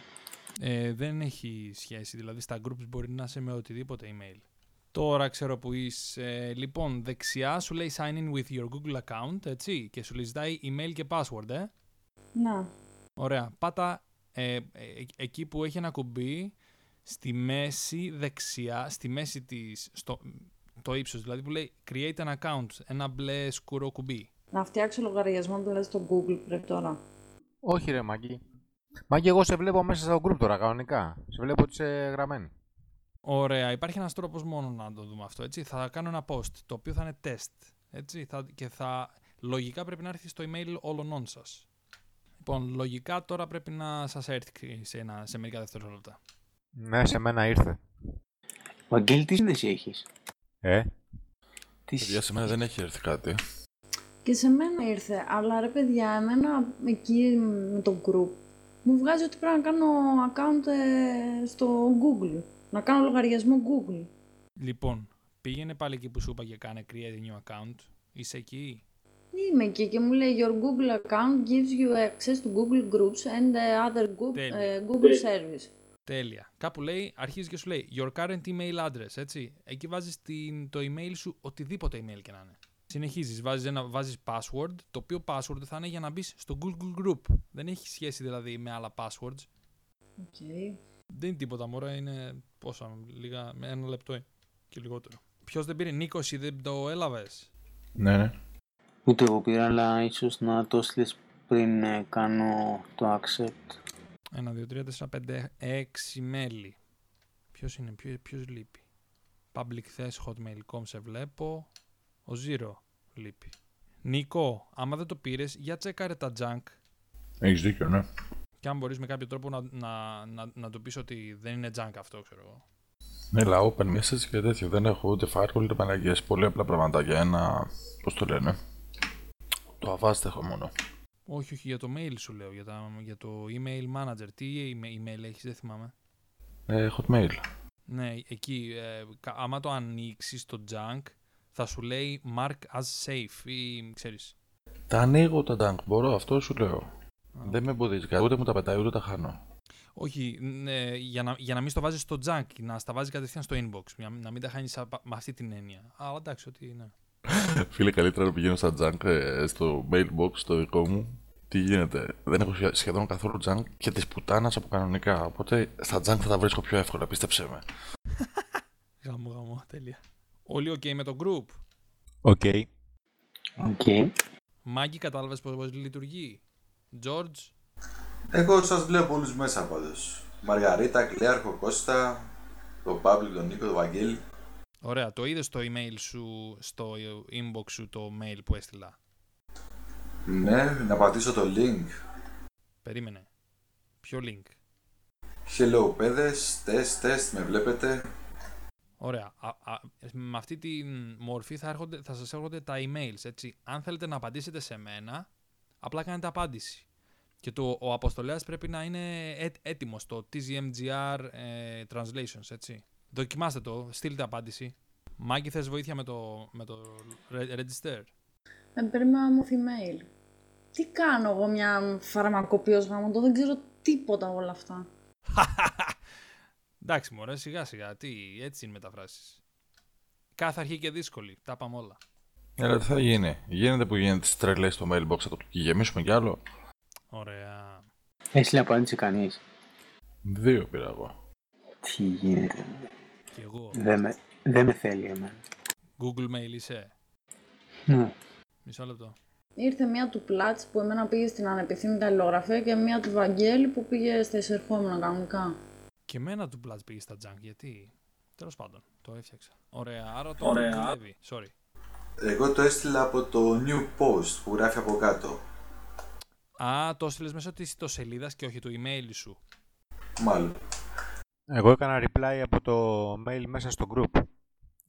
D: Ε, δεν έχει σχέση. Δηλαδή στα groups μπορεί να είσαι με οτιδήποτε email. Τώρα ξέρω που είσαι. Λοιπόν, δεξιά σου λέει sign in with your Google account, έτσι, και σου λέει ζητάει email και password, ε.
G: Να.
D: Ωραία. Πάτα ε, ε, εκεί που έχει ένα κουμπί στη μέση δεξιά, στη μέση της, στο, το ύψος δηλαδή που λέει create an account, ένα μπλε σκούρο κουμπί.
G: Να φτιάξω λογαριασμό δηλαδή στο Google πρέπει τώρα.
C: Όχι ρε Μάγκη. Μάγκη, εγώ σε βλέπω μέσα στο group τώρα, κανονικά. Σε βλέπω ότι είσαι γραμμένη.
D: Ωραία, υπάρχει ένας τρόπος μόνο να το δούμε αυτό, έτσι. Θα κάνω ένα post, το οποίο θα είναι test, έτσι, θα, και θα, λογικά πρέπει να έρθει στο email όλων σας. Λοιπόν, λογικά τώρα πρέπει να σας έρθει σε, ένα, σε μερικά δευτερόλεπτα.
C: Ναι, σε μένα ήρθε.
A: Βαγγέλη, τι σύνδεση έχεις;
C: Ε,
A: Τι
E: Παιδιά, σε μένα δεν έχει έρθει κάτι.
G: Και σε μένα ήρθε, αλλά ρε παιδιά, εμένα εκεί με το group μου βγάζει ότι πρέπει να κάνω account ε, στο Google. Να κάνω λογαριασμό Google.
D: Λοιπόν, πήγαινε πάλι εκεί που σου είπα και κάνε create a new account. Είσαι εκεί;
G: Είμαι εκεί και μου λέει Your Google account gives you access to Google Groups and uh, other Google,
D: Τέλεια.
G: ε, Google service.
D: Τέλεια. Κάπου λέει, αρχίζει και σου λέει Your current email address, έτσι. Εκεί βάζεις την, το email σου, οτιδήποτε email και να είναι. Συνεχίζεις, βάζεις, ένα, βάζεις password, το οποίο password θα είναι για να μπεις στο Google Group. Δεν έχει σχέση δηλαδή με άλλα passwords.
G: Okay.
D: Δεν είναι τίποτα, μωρέ, είναι πόσα, λίγα, με ένα λεπτό και λιγότερο. Ποιος δεν πήρε, Νίκος, εσύ δεν το έλαβες;
E: Ναι, ναι.
A: Ούτε εγώ πήρα, αλλά ίσως να το στείλεις πριν ε, κάνω το accept.
D: 1, 2, 3, 4, 5, 6 μέλη. Ποιος είναι, ποιο, ποιος λείπει; Public θες, hotmail.com σε βλέπω. Ο Zero λείπει. Νίκο, άμα δεν το πήρες, για τσέκαρε τα junk.
E: Έχεις δίκιο, ναι.
D: Και αν μπορείς με κάποιο τρόπο να, να, να, να το πεις ότι δεν είναι junk αυτό, ξέρω εγώ.
E: Ναι, αλλά open message και τέτοιο. Δεν έχω ούτε firewall ούτε παναγιές. Πολύ απλά πραγματάκια. Ένα. Πώς το λένε. Το avast έχω μόνο.
D: Όχι, όχι, για το mail σου λέω, για, τα, για το email manager. Τι email, email έχεις, δεν θυμάμαι.
E: Ε, hotmail.
D: Ναι, εκεί, ε, κα- άμα το ανοίξεις το junk, θα σου λέει mark as safe ή ξέρεις.
E: Τα ανοίγω τα dunk. Μπορώ, αυτό σου λέω. Δεν με εμποδίζει κάτι. Ούτε μου τα πετάει, ούτε τα χάνω.
D: Όχι, ναι, για, να, για να μην στο βάζεις στο junk, να στα βάζεις κατευθείαν στο inbox, για να μην τα χάνεις απα- με αυτή την έννοια. Αλλά εντάξει, ότι ναι.
E: Φίλε, καλύτερα να πηγαίνω στα junk ε, στο mailbox το δικό μου. Τι γίνεται. Δεν έχω σχε- σχεδόν καθόλου junk και της πουτάνας από κανονικά. Οπότε στα junk θα τα βρίσκω πιο εύκολα, πίστεψέ με.
D: Γαμώ, γαμώ, τέλεια. Όλοι ok με το group;
C: OK.
A: OK.
D: Μάγκη, κατάλαβες πώς, πώς λειτουργεί; George,
F: Εγώ σας βλέπω όλους μέσα πάντως. Μαργαρίτα, Κλέαρχο, Κώστα, τον Παύλο, τον Νίκο, τον Βαγγέλη.
D: ωραία, το είδες στο email σου, στο inbox σου το mail που έστειλα;
F: Ναι, να πατήσω το link.
D: Περίμενε. Ποιο link;
F: Hello παιδες, τεστ, τεστ, με βλέπετε;
D: Ωραία. Α, α, με αυτή τη μορφή θα, έρχονται, θα σας έρχονται τα emails, έτσι. Αν θέλετε να απαντήσετε σε μένα, απλά κάνετε απάντηση. Και το, ο αποστολέας πρέπει να είναι έ, έτοιμος, το TZMGR ε, Translations, έτσι. Δοκιμάστε το, στείλτε απάντηση. Μάγκη, θες βοήθεια με το, με το re- register;
G: Ε, περίμενα μου email. Τι κάνω εγώ μια φαρμακοποιός γάμο, δεν ξέρω τίποτα όλα αυτά.
D: Εντάξει, μωρέ, σιγά σιγά. Τι, έτσι είναι μεταφράσεις. Κάθε αρχή και δύσκολη. Τα πάμε όλα.
E: Έλα, τι θα γίνει; Γίνεται που γίνεται τις τρελές στο mailbox, θα το γεμίσουμε κι άλλο.
D: Ωραία.
A: Έχεις απάντηση κανείς;
E: Δύο πήρα εγώ.
A: Τι γίνεται;
D: Και εγώ.
A: Δεν με, δεν με θέλει εμένα.
D: Google Mail είσαι.
A: Ναι.
D: Μισό λεπτό.
G: Ήρθε μία του Πλάτς που εμένα πήγε στην ανεπιθύμητα αλληλογραφία και μία του Βαγγέλη που πήγε στα εισερχόμενα κανονικά.
D: Και εμένα του Bloods πήγε στα junk. Γιατί; Τέλος πάντων. Το έφτιαξα. Ωραία. Άρα το δουλεύει. Sorry.
F: Εγώ το έστειλα από το New Post που γράφει από κάτω.
D: Α, το έστειλες μέσω της ιστοσελίδας και όχι του email σου.
F: Μάλλον.
C: Εγώ έκανα reply από το mail μέσα στο group.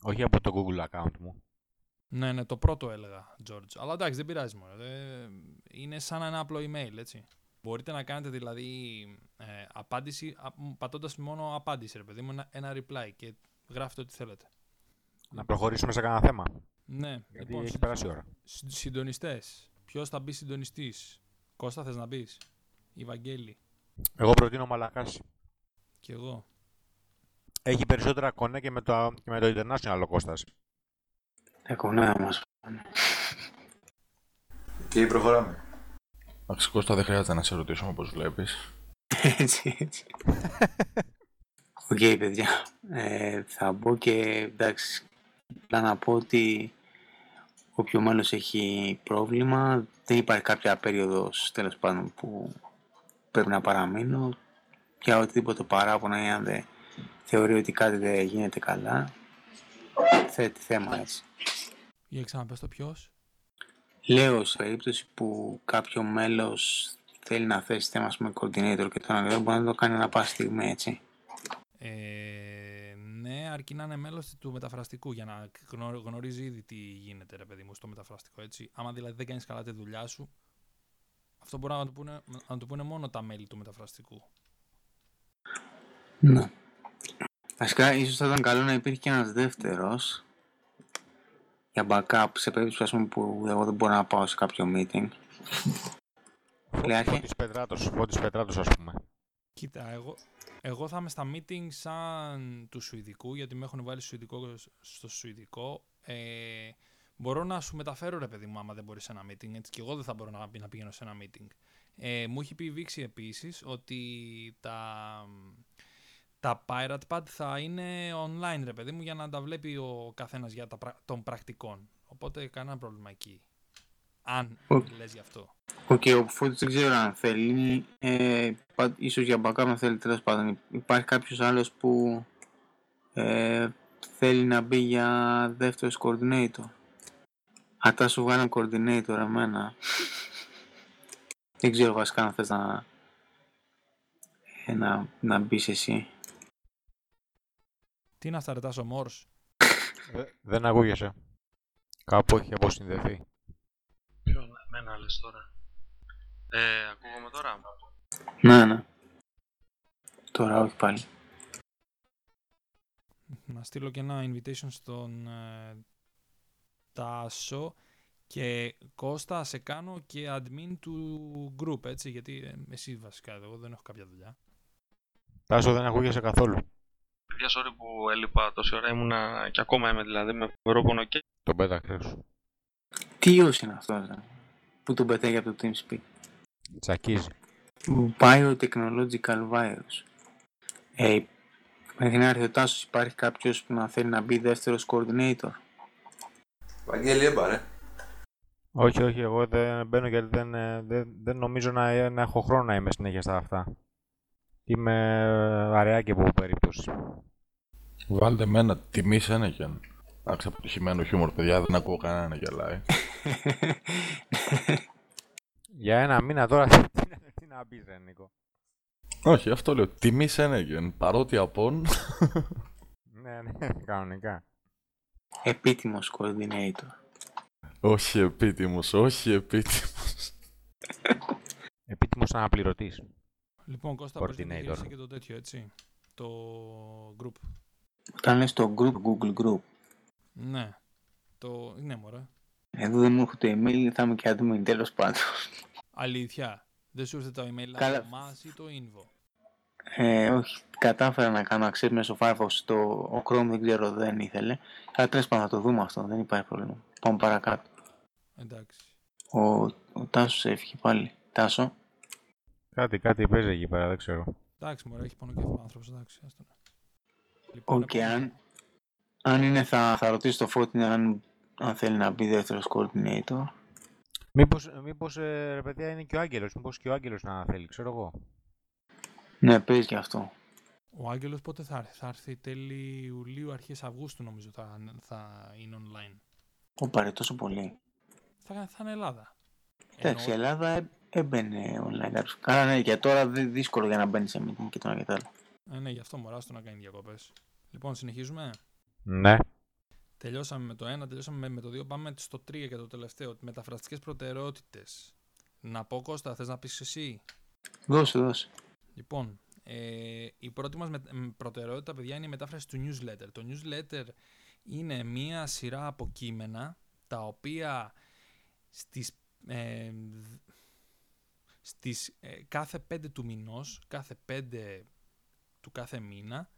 C: Όχι από το Google account μου.
D: Ναι, ναι, το πρώτο έλεγα, George. Αλλά εντάξει, δεν πειράζει μόνο. Είναι σαν ένα απλό email, έτσι. Μπορείτε να κάνετε δηλαδή ε, απάντηση πατώντας μόνο απάντηση, ρε παιδί μου, ένα, ένα reply και γράφετε ό,τι θέλετε.
C: Να προχωρήσουμε σε κανένα θέμα.
D: Ναι,
C: Γιατί
D: λοιπόν,
C: έχει περάσει η ώρα.
D: συντονιστές. Ποιος θα μπει συντονιστής, Κώστα, θες να μπεις, ή Βαγγέλη,
C: Εγώ προτείνω Μαλακάση.
D: και εγώ.
C: Έχει περισσότερα κονέ και με το, και με το International ο Κώστας.
A: Τα κονέα μας.
F: Και προχωράμε.
E: Εντάξει, Κώστα, δεν χρειάζεται να σε ρωτήσω όπως βλέπεις.
A: έτσι, έτσι. Οκ, παιδιά. Ε, θα μπω και εντάξει, απλά να πω ότι όποιο μέλος έχει πρόβλημα, δεν υπάρχει κάποια περίοδος τέλος πάντων που πρέπει να παραμείνω για οτιδήποτε παράπονα ή αν δεν θεωρεί ότι κάτι δεν γίνεται καλά, θέτει θέμα έτσι.
D: Για ξαναπες το ποιος.
A: Λέω σε περίπτωση που κάποιο μέλος θέλει να θέσει θέμα ας πούμε coordinator και τον άλλο μπορεί να το κάνει ένα πάση στιγμή έτσι.
D: Ε, ναι, αρκεί να είναι μέλος του μεταφραστικού για να γνω- γνωρίζει ήδη τι γίνεται, ρε παιδί μου, στο μεταφραστικό, έτσι. Άμα δηλαδή δεν κάνεις καλά τη δουλειά σου, αυτό μπορεί να το πούνε, να το πούνε μόνο τα μέλη του μεταφραστικού.
A: Ναι. Βασικά ίσως θα ήταν καλό να υπήρχε και ένας δεύτερος για backup σε περίπτωση ας πούμε, που εγώ δεν μπορώ να πάω σε κάποιο meeting. Φιλιάρχη.
C: Φώτης Πετράτος, Φώτης Πετράτος ας πούμε.
D: Κοίτα, εγώ, εγώ θα είμαι στα meeting σαν του Σουηδικού, γιατί με έχουν βάλει σουηδικό στο Σουηδικό. Ε, μπορώ να σου μεταφέρω, ρε παιδί μου, άμα δεν μπορείς σε ένα meeting. Έτσι, και εγώ δεν θα μπορώ να, να πηγαίνω σε ένα meeting. Ε, μου έχει πει η Βίξη επίσης ότι τα, τα Pirate Pad θα είναι online, ρε παιδί μου, για να τα βλέπει ο καθένας για τα, πρα- των πρακτικών. Οπότε κανένα πρόβλημα εκεί. Αν
A: Οκ.
D: λες γι' αυτό.
A: Οκ, ο Φώτης δεν ξέρω αν θέλει, ε, πα- ίσως για backup να θέλει τέλος πάντων. Υπάρχει κάποιος άλλος που ε, θέλει να μπει για δεύτερος coordinator. Αν τα σου βγάλει coordinator εμένα. δεν ξέρω βασικά αν θες να, ε, να, να μπεις εσύ.
D: Τι είναι αυτά, ρε Τάσο, Μορς;
C: Ε, δεν ακούγεσαι. Κάπου έχει αποσυνδεθεί.
H: Ποιο, εμένα λες τώρα. Ε, ακούγομαι τώρα;
A: Ναι, ναι. Τώρα όχι πάλι.
D: Να στείλω και ένα invitation στον ε, Τάσο και Κώστα σε κάνω και admin του group, έτσι, γιατί ε, εσύ βασικά, εγώ δεν έχω κάποια δουλειά.
C: Τάσο δεν ακούγεσαι καθόλου.
H: Παιδιά, sorry που έλειπα τόση ώρα ήμουνα και ακόμα είμαι δηλαδή με φοβερό πόνο και
C: Τον πέταξες σου.
A: Τι ιός είναι αυτός, ρε, που τον πετάει από το TeamSpeak.
C: Τσακίζει.
A: Biotechnological Virus. Ε, μέχρι να έρθει ο Τάσος υπάρχει κάποιος που να θέλει να μπει δεύτερος coordinator;
F: Βαγγέλη, έμπαρε.
C: Όχι, όχι, εγώ δεν μπαίνω γιατί δεν, ε, δεν, δεν νομίζω να, να έχω χρόνο να είμαι συνέχεια στα αυτά. Είμαι αραιά και από περίπτωση.
E: Βάλτε με ένα τιμή Σένεκεν. Εντάξει, αποτυχημένο χιούμορ, παιδιά, δεν ακούω κανένα να γελάει.
C: Για ένα μήνα τώρα τι, να- τι να πεις ρε Νίκο.
E: Όχι, αυτό λέω. Τιμή Σένεκεν. Παρότι απόν.
C: Ναι, ναι, κανονικά.
A: Επίτιμος coordinator.
E: Όχι επίτιμος, όχι επίτιμος.
C: Επίτιμος αναπληρωτής.
D: Λοιπόν, Κώστα, μπορείς να
C: Coordinator.
D: διαχείρισαι και το τέτοιο, έτσι; Το group.
A: Όταν λες το group, Google Group.
D: Ναι. Το... Ναι, μωρέ.
A: Εδώ δεν μου έρχεται το email, θα είμαι και admin τέλος πάντων.
D: Αλήθεια. Δεν σου ήρθε το email
A: Καλά.
D: από εμάς ή το info.
A: Ε, όχι, κατάφερα να κάνω access μέσω Firefox. Το, ο Chrome δεν ξέρω, δεν ήθελε. Αλλά τέλος πάντων θα το δούμε αυτό, δεν υπάρχει πρόβλημα. Πάμε παρακάτω.
D: Εντάξει.
A: Ο, ο Τάσος έφυγε πάλι. Τάσο.
C: Κάτι, κάτι παίζει εκεί πέρα, δεν ξέρω.
D: Εντάξει, μωρέ, έχει πονοκέφαλο άνθρωπος, εντάξει. άστο. Λοιπόν,
A: Οκ, αν, αν είναι θα, θα ρωτήσω το Φώτη αν, αν θέλει να μπει δεύτερος coordinator.
C: Μήπως, μήπως ε, ρε παιδιά είναι και ο Άγγελος, μήπως και ο Άγγελος να θέλει, ξέρω εγώ.
A: Ναι, παίζει και αυτό.
D: Ο Άγγελος πότε θα έρθει; Θα έρθει τέλη Ιουλίου, αρχές Αυγούστου νομίζω θα, θα είναι online.
A: Ο πάρε τόσο πολύ.
D: Θα, θα είναι Ελλάδα.
A: Εντάξει, η
D: Εννοώ-
A: Ελλάδα ε- έμπαινε online κάποιος. Καλά, ναι, για τώρα δεν δύσκολο για να μπαίνει σε meeting και το ένα και το άλλο.
D: Ε, ναι, γι' αυτό μωρά στο να κάνει διακοπές. Λοιπόν, συνεχίζουμε.
C: Ναι.
D: Τελειώσαμε με το 1, τελειώσαμε με, με το 2. Πάμε στο 3 και το τελευταίο. Μεταφραστικές προτεραιότητες. Να πω Κώστα, θες να πεις εσύ;
A: Δώσε, δώσε.
D: Λοιπόν, ε, η πρώτη μας με, μ, προτεραιότητα, παιδιά, είναι η μετάφραση του newsletter. Το newsletter είναι μία σειρά από κείμενα, τα οποία στις, ε, δ- στις ε, κάθε πέντε του μηνός, κάθε πέντε του κάθε μήνα,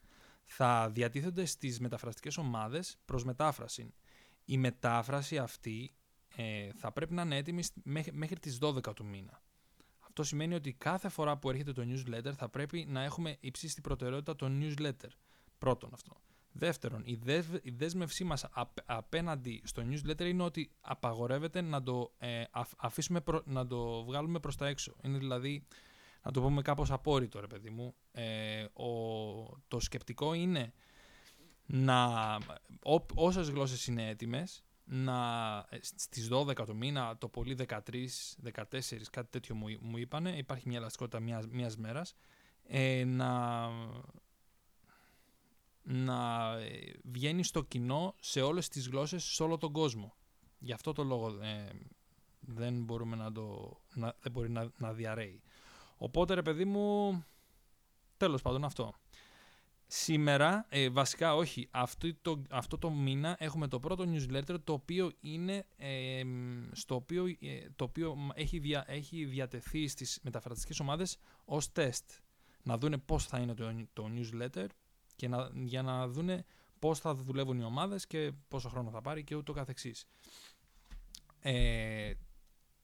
D: θα διατίθενται στις μεταφραστικές ομάδες προς μετάφραση. Η μετάφραση αυτή ε, θα πρέπει να είναι έτοιμη σ- μέχρι, μέχρι τις 12 του μήνα. Αυτό σημαίνει ότι κάθε φορά που έρχεται το newsletter θα πρέπει να έχουμε υψίστη προτεραιότητα το newsletter. Πρώτον αυτό. Δεύτερον, η, δεσ- η δέσμευσή μας απ- απέναντι στο newsletter είναι ότι απαγορεύεται να το ε, αφ- αφήσουμε προ- να το βγάλουμε προς τα έξω. Είναι δηλαδή, να το πούμε κάπως απόρριτο ρε παιδί μου. Ε, ο, το σκεπτικό είναι να, ό, όσες γλώσσες είναι έτοιμες, να, ε, στις 12 το μήνα, το πολύ 13, 14, κάτι τέτοιο μου, μου είπανε, υπάρχει μια ελαστικότητα μιας, μιας μέρας, ε, να, να ε, βγαίνει στο κοινό σε όλες τις γλώσσες σε όλο τον κόσμο. Γι' αυτό το λόγο ε, δεν μπορούμε να το, να, δεν μπορεί να, να διαρρέει. Οπότε ρε παιδί μου, τέλος πάντων αυτό. Σήμερα, ε, βασικά όχι, αυτό το, αυτό το μήνα έχουμε το πρώτο newsletter το οποίο είναι ε, μ, στο οποίο, ε, το οποίο μ, έχει, δια, έχει διατεθεί στις μεταφραστικές ομάδες ως τεστ. Να δούνε πώς θα είναι το, το newsletter και να, για να δούνε πώς θα δουλεύουν οι ομάδες και πόσο χρόνο θα πάρει και ούτω καθεξής.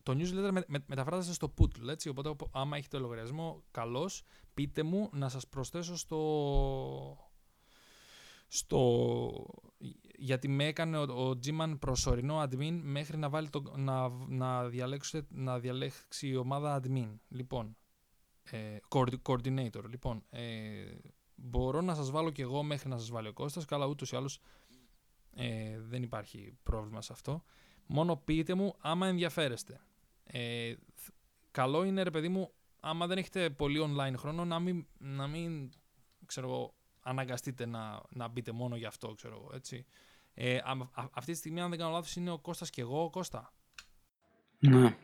D: Ε, το newsletter με, με, μεταφράζεται στο Poodle, έτσι, οπότε οπο- άμα έχετε λογαριασμό, καλώς, πείτε μου να σας προσθέσω στο... στο... Γιατί με έκανε ο, ο Gman προσωρινό admin μέχρι να, βάλει το, να, να, διαλέξει, να διαλέξει η ομάδα admin. Λοιπόν, ε, coord- coordinator. Λοιπόν, ε, μπορώ να σας βάλω κι εγώ μέχρι να σας βάλει ο Κώστας, καλά ούτως ή άλλως ε, δεν υπάρχει πρόβλημα σε αυτό. Μόνο πείτε μου άμα ενδιαφέρεστε. Ε, θ- καλό είναι ρε παιδί μου, άμα δεν έχετε πολύ online χρόνο, να μην, να μην ξέρω εγώ, αναγκαστείτε να, να μπείτε μόνο γι' αυτό, ξέρω εγώ, έτσι. Ε, α- α- αυτή τη στιγμή, αν δεν κάνω λάθος, είναι ο Κώστας και εγώ, ο Κώστα.
A: Ναι.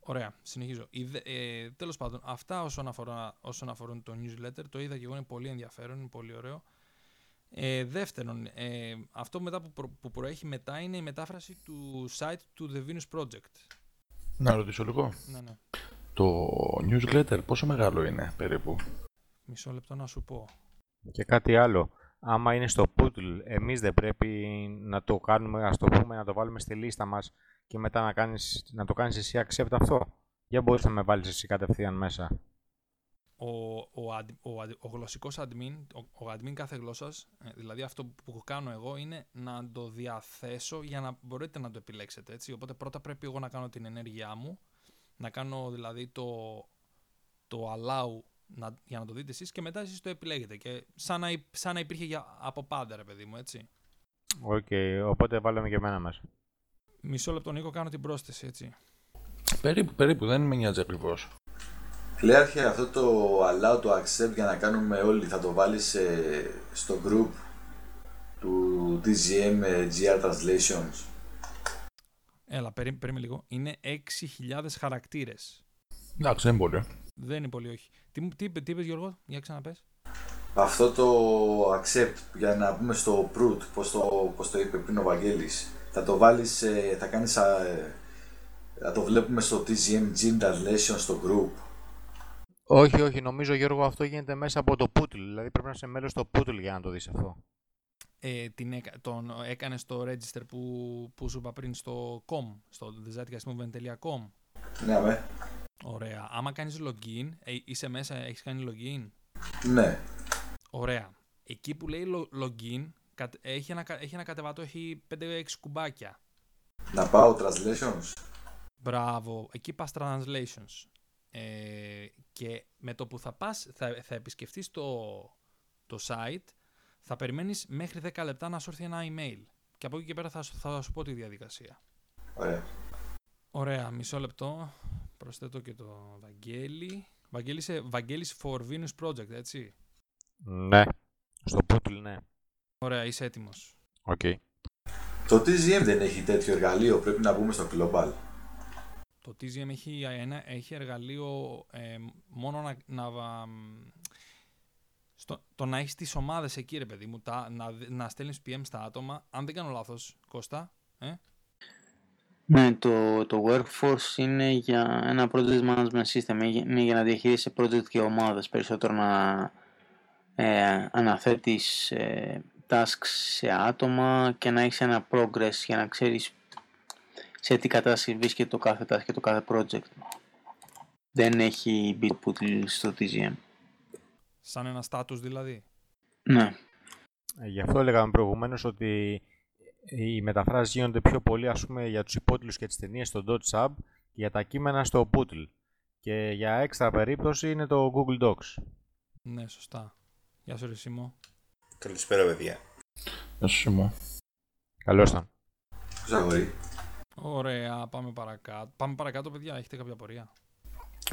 D: Ωραία, συνεχίζω. Η δε- ε, τέλος πάντων, αυτά όσον, αφορά, όσον αφορούν το newsletter, το είδα και εγώ, είναι πολύ ενδιαφέρον, είναι πολύ ωραίο. Ε, δεύτερον, ε, αυτό μετά που, προ- που προέχει μετά είναι η μετάφραση του site του The Venus Project.
E: Να ρωτήσω λίγο.
D: Ναι, ναι.
E: Το newsletter πόσο μεγάλο είναι περίπου;
D: Μισό λεπτό να σου πω.
C: Και κάτι άλλο. Άμα είναι στο Poodle, εμείς δεν πρέπει να το κάνουμε, ας το πούμε, να το βάλουμε στη λίστα μας και μετά να, κάνεις, να το κάνεις εσύ accept αυτό. Για μπορείς να με βάλεις εσύ κατευθείαν μέσα.
D: Ο, ο, ad- ο, ad- ο γλωσσικός admin, ο, ο admin κάθε γλώσσας, ε, δηλαδή αυτό που κάνω εγώ είναι να το διαθέσω για να μπορείτε να το επιλέξετε, έτσι. Οπότε πρώτα πρέπει εγώ να κάνω την ενέργειά μου, να κάνω δηλαδή το, το allow να, για να το δείτε εσείς και μετά εσείς το επιλέγετε και σαν να, υ- σαν να υπήρχε για, από πάντα ρε παιδί μου, έτσι.
C: Οκ, οπότε βάλαμε και εμένα μέσα.
D: Μισό λεπτό Νίκο, κάνω την πρόσθεση, έτσι.
E: Περίπου, περίπου, δεν με νοιάζει ακριβώς.
F: Κλέαρχε αυτό το allow το accept για να κάνουμε όλοι, θα το βάλεις ε, στο group του TZM ε, GR Translations.
D: Έλα, περί, περίμενε λίγο. Είναι 6.000 χαρακτήρες.
E: Εντάξει, δεν είναι πολύ.
D: Δεν είναι πολύ, όχι. Τι, μου- τι, είπε- τι είπες Γιώργο, για ξαναπές.
F: Αυτό το accept, για να πούμε στο prut, πώς το, πώς το είπε πριν ο Βαγγέλης, θα το βάλεις, ε, θα κάνεις, α, ε, θα το βλέπουμε στο TGM Gene Translation στο group.
C: Όχι, όχι, νομίζω Γιώργο αυτό γίνεται μέσα από το Poodle. Δηλαδή πρέπει να είσαι μέλος στο Poodle για να το δεις αυτό.
D: Ε, την έκα, τον έκανες στο register που, που σου είπα πριν στο com, στο desertgasmovement.com.
F: Ναι, με.
D: Ωραία. Άμα κάνεις login, ε, είσαι μέσα, έχεις κάνει login;
F: Ναι.
D: Ωραία. Εκεί που λέει lo- login, κατ- έχει ένα, κα- έχει ένα κατεβατό, έχει 5-6 κουμπάκια.
F: Να πάω translations;
D: Μπράβο. Εκεί πας translations. Ε, και με το που θα πας, θα, θα επισκεφτείς το, το site, θα περιμένεις μέχρι 10 λεπτά να σου έρθει ένα email. Και από εκεί και πέρα θα, σου- θα σου πω τη διαδικασία.
F: Ωραία.
D: Ωραία, μισό λεπτό. Προσθέτω και το Βαγγέλη. Βαγγέλη είσαι Βαγγέλης for Venus Project, έτσι;
C: Ναι. Στο Doodle, ναι.
D: Ωραία, είσαι έτοιμος.
C: Οκ.
F: Το TZM δεν έχει τέτοιο εργαλείο, πρέπει να μπούμε στο global.
D: Το TZM έχει, ένα, έχει εργαλείο ε, μόνο να, να, βα- στο, το να έχεις τις ομάδες εκεί ρε παιδί μου, τα, να, να στέλνεις PM στα άτομα. Αν δεν κάνω λάθος, Κώστα, ε,
A: Ναι, το, το Workforce είναι για ένα project management system, είναι για- είναι για να διαχειρίζεσαι project και ομάδες, περισσότερο να ε, αναθέτεις ε, tasks σε άτομα και να έχεις ένα progress για να ξέρεις σε τι κατάσταση βρίσκεται το κάθε task και το κάθε project. Δεν έχει bitpool στο TGM.
D: σαν ένα status δηλαδή.
A: Ναι.
C: Ε, Γι' αυτό έλεγαμε προηγουμένως ότι οι μεταφράσεις γίνονται πιο πολύ ας πούμε για τους υπότιτλους και τις ταινίες στο .sub και για τα κείμενα στο Poodle. Και για έξτρα περίπτωση είναι το Google Docs.
D: Ναι, σωστά. Γεια σου ρε Σίμω.
I: Καλησπέρα, παιδιά.
E: Γεια σου, Σίμω.
C: Καλώς ήταν.
F: Πώς αγόρι.
D: Ωραία, πάμε παρακάτω. Πάμε παρακάτω, παιδιά. Έχετε κάποια πορεία.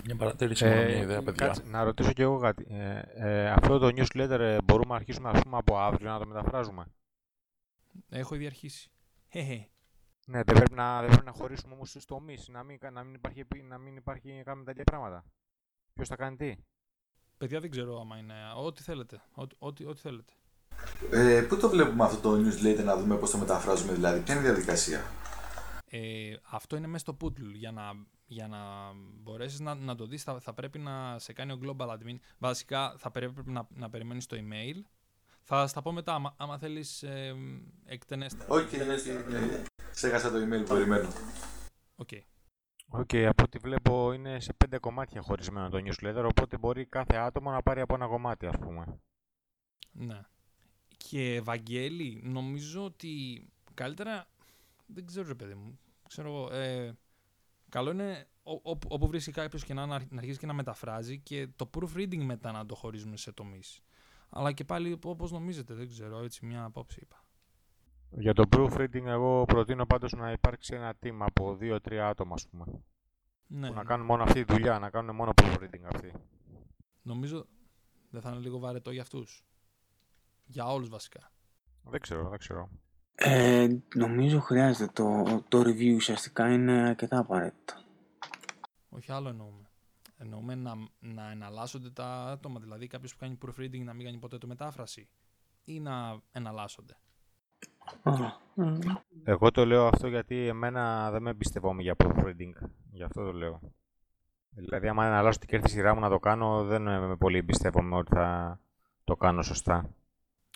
E: Μια παρατήρηση, μόνο μια
C: Ε,
E: ιδέα, παιδιά.
C: κάτσε, να ρωτήσω και εγώ κάτι. Ε, ε, αυτό το newsletter ε, μπορούμε να αρχίσουμε ας πούμε, από αύριο να το μεταφράζουμε;
D: Έχω ήδη αρχίσει. Χεχε.
C: Ναι, δεν πρέπει να, δεν πρέπει να χωρίσουμε όμως στους τομείς, να μην, κα- να μην υπάρχει, επί- να μην υπάρχει κάνουμε τα ίδια πράγματα. Ποιος θα κάνει τι;
D: Παιδιά δεν ξέρω άμα είναι. Ό,τι θέλετε. Ό,τι, ό,τι, ό,τι θέλετε.
F: Ε, πού το βλέπουμε αυτό το newsletter να δούμε πώς το μεταφράζουμε δηλαδή, ποια είναι η διαδικασία;
D: Ε, αυτό είναι μέσα στο Poodle. Για να, για να μπορέσεις να, να το δεις θα, θα πρέπει να σε κάνει ο Global Admin. Βασικά θα πρέπει να, να περιμένεις το email. Θα στα πω μετά, άμα, άμα θέλεις ε, εκτενέστερα.
F: Οκ, okay, ξέχασα το email που περιμένω.
D: Οκ.
C: Οκ, από ό,τι βλέπω είναι σε πέντε κομμάτια χωρισμένο το newsletter, οπότε μπορεί κάθε άτομο να πάρει από ένα κομμάτι, ας πούμε.
D: Ναι. Και Βαγγέλη, νομίζω ότι καλύτερα. Δεν ξέρω, ρε παιδί μου. Ξέρω εγώ. Ε, καλό είναι ό- όπου, όπου βρίσκει κάποιος και να, να αρχίσει και να μεταφράζει και το proofreading μετά να το χωρίζουμε σε τομείς. Αλλά και πάλι όπω νομίζετε, δεν ξέρω. Έτσι, μια απόψη είπα.
C: Για το proofreading εγώ προτείνω πάντως να υπάρξει ένα team από δύο-τρία άτομα, ας πούμε.
D: Ναι,
C: Που να κάνουν μόνο αυτή τη δουλειά, να κάνουν μόνο proofreading αυτοί.
D: νομίζω δεν θα είναι λίγο βαρετό για αυτούς. Για όλους βασικά.
C: Δεν ξέρω, δεν ξέρω.
A: Ε, νομίζω χρειάζεται το, το review ουσιαστικά είναι αρκετά απαραίτητο.
D: Όχι άλλο εννοούμε. Εννοούμε να, να εναλλάσσονται τα άτομα. Δηλαδή κάποιος που κάνει proofreading να μην κάνει ποτέ το μετάφραση. Ή να εναλλάσσονται.
A: Α, ε,
C: Εγώ το λέω αυτό γιατί εμένα δεν με εμπιστευόμαι για proofreading. Γι' αυτό το λέω. Δηλαδή, άμα αναλάσω την κέρδη σειρά μου να το κάνω, δεν με πολύ εμπιστεύομαι ότι θα το κάνω σωστά.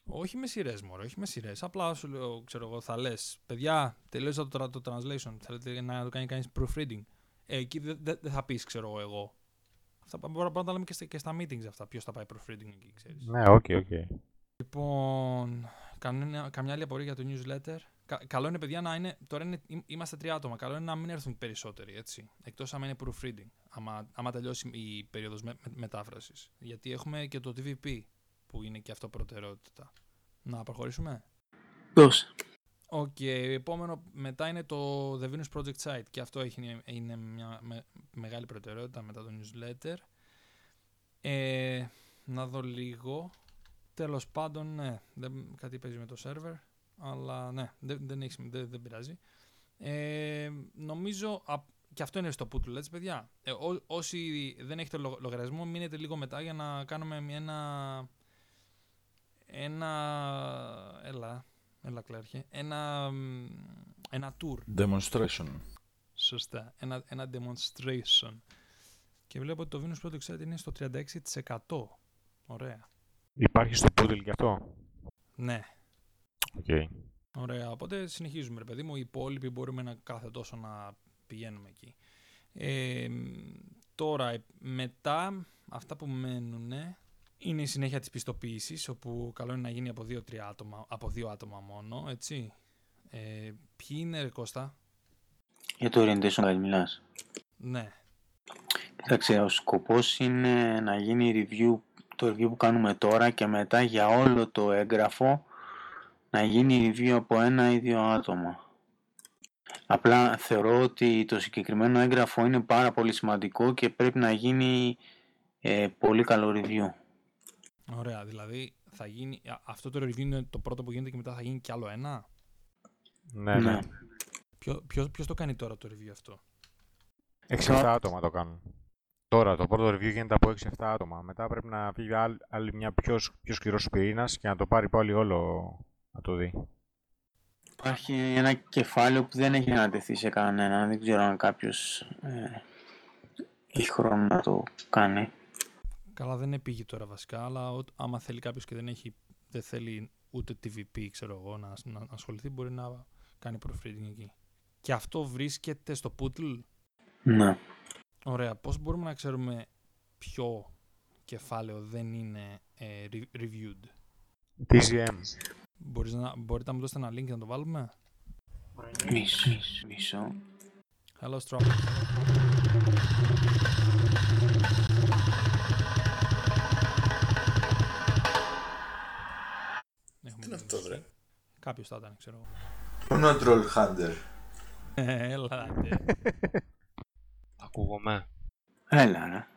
D: Όχι με σειρές, μωρέ, όχι με σειρές. Απλά σου λέω, ξέρω εγώ, θα λες, παιδιά, τελείωσα το, το translation. Θέλετε να το κάνει κανείς proofreading. Ε, εκεί δεν δε, δεν θα πεις, ξέρω εγώ, εγώ. Αυτά μπορούμε να τα λέμε και στα, και στα meetings αυτά. Ποιος θα πάει proofreading εκεί, ξέρεις.
C: Ναι, οκ, οκ.
D: Λοιπόν, καμιά, καμιά άλλη απορία για το newsletter. Κα, καλό είναι, παιδιά, να είναι. Τώρα είναι, εί- είμαστε τρία άτομα. Καλό είναι να μην έρθουν περισσότεροι, έτσι. Εκτός άμα είναι proofreading. Άμα, άμα τελειώσει η περίοδος με, με, μετάφρασης. Γιατί έχουμε και το TVP, που είναι και αυτό προτεραιότητα. Να προχωρήσουμε;
A: δώσε.
D: Οκ, επόμενο μετά είναι το The Venus Project Site και αυτό έχει, είναι μια με- μεγάλη προτεραιότητα μετά το newsletter. Ε, να δω λίγο. Τέλος πάντων, ναι, δεν, κάτι παίζει με το σερβερ, αλλά ναι, δεν, δεν, έχει, σημασία, δεν, δεν πειράζει. Ε, νομίζω, α, και αυτό είναι στο Pootle, έτσι παιδιά. Ε, ό, όσοι δεν έχετε λο- λογαριασμό, μείνετε λίγο μετά για να κάνουμε μια- ένα... Ένα... Έλα, έλα Κλέρχε. Ένα, μ, ένα tour,
E: demonstration.
D: σωστά. Ένα, ένα demonstration. Και βλέπω ότι το Venus Project Site είναι στο 36%. Ωραία.
C: Υπάρχει στο Pootle κι αυτό;
D: Ναι,
C: Οκ.
D: Ωραία, οπότε συνεχίζουμε ρε παιδί μου. Οι υπόλοιποι μπορούμε να κάθε τόσο να πηγαίνουμε εκεί. Ε, τώρα, ε, μετά, αυτά που μένουν είναι η συνέχεια της πιστοποίησης, όπου καλό είναι να γίνει από δύο-τρία άτομα, από δύο άτομα μόνο, έτσι. Ε, ποιοι είναι ρε Κώστα;
A: Για το orientation guide μιλάς.
D: Ναι,
A: Κοίταξε, ο σκοπός είναι να γίνει review, το review που κάνουμε τώρα και μετά για όλο το έγγραφο να γίνει review από ένα ή δύο άτομα. Απλά θεωρώ ότι το συγκεκριμένο έγγραφο είναι πάρα πολύ σημαντικό και πρέπει να γίνει ε, πολύ καλό review.
D: Ωραία, δηλαδή θα γίνει, α, αυτό το review είναι το πρώτο που γίνεται και μετά θα γίνει κι άλλο ένα;
C: Ναι, ναι.
D: Ποιο, ποιος, ποιος το κάνει τώρα το review αυτό;
C: 6-7 άτομα το κάνουν. Τώρα το πρώτο review γίνεται από 6-7 άτομα. Μετά πρέπει να φύγει άλλη, άλλη μια πιο, σ- πιο σκληρός πυρήνας και να το πάρει πάλι όλο να το δει.
A: Υπάρχει ένα κεφάλαιο που δεν έχει ανατεθεί σε κανένα. Δεν ξέρω αν κάποιος ε, έχει χρόνο να το κάνει.
D: Καλά, δεν επήγει τώρα βασικά, αλλά ό, άμα θέλει κάποιος και δεν, έχει, δεν θέλει ούτε TVP, ξέρω εγώ, να, να, να ασχοληθεί, μπορεί να κάνει proofreading εκεί. Και αυτό βρίσκεται στο Poodle;
A: Ναι.
D: Ωραία, πώς μπορούμε να ξέρουμε ποιο κεφάλαιο δεν είναι ε, re- reviewed;
C: TGM.
D: Μπορείς να, μπορείτε να μου δώσετε ένα link να το βάλουμε;
A: Μισό. Μισό.
D: Hello, Strap. Κάποιος θα ήταν, ξέρω εγώ.
F: Πού είναι ο Troll Hunter.
D: Ε, Έλα, ναι.
H: Ακούγομαι.
A: Έλα, ρε.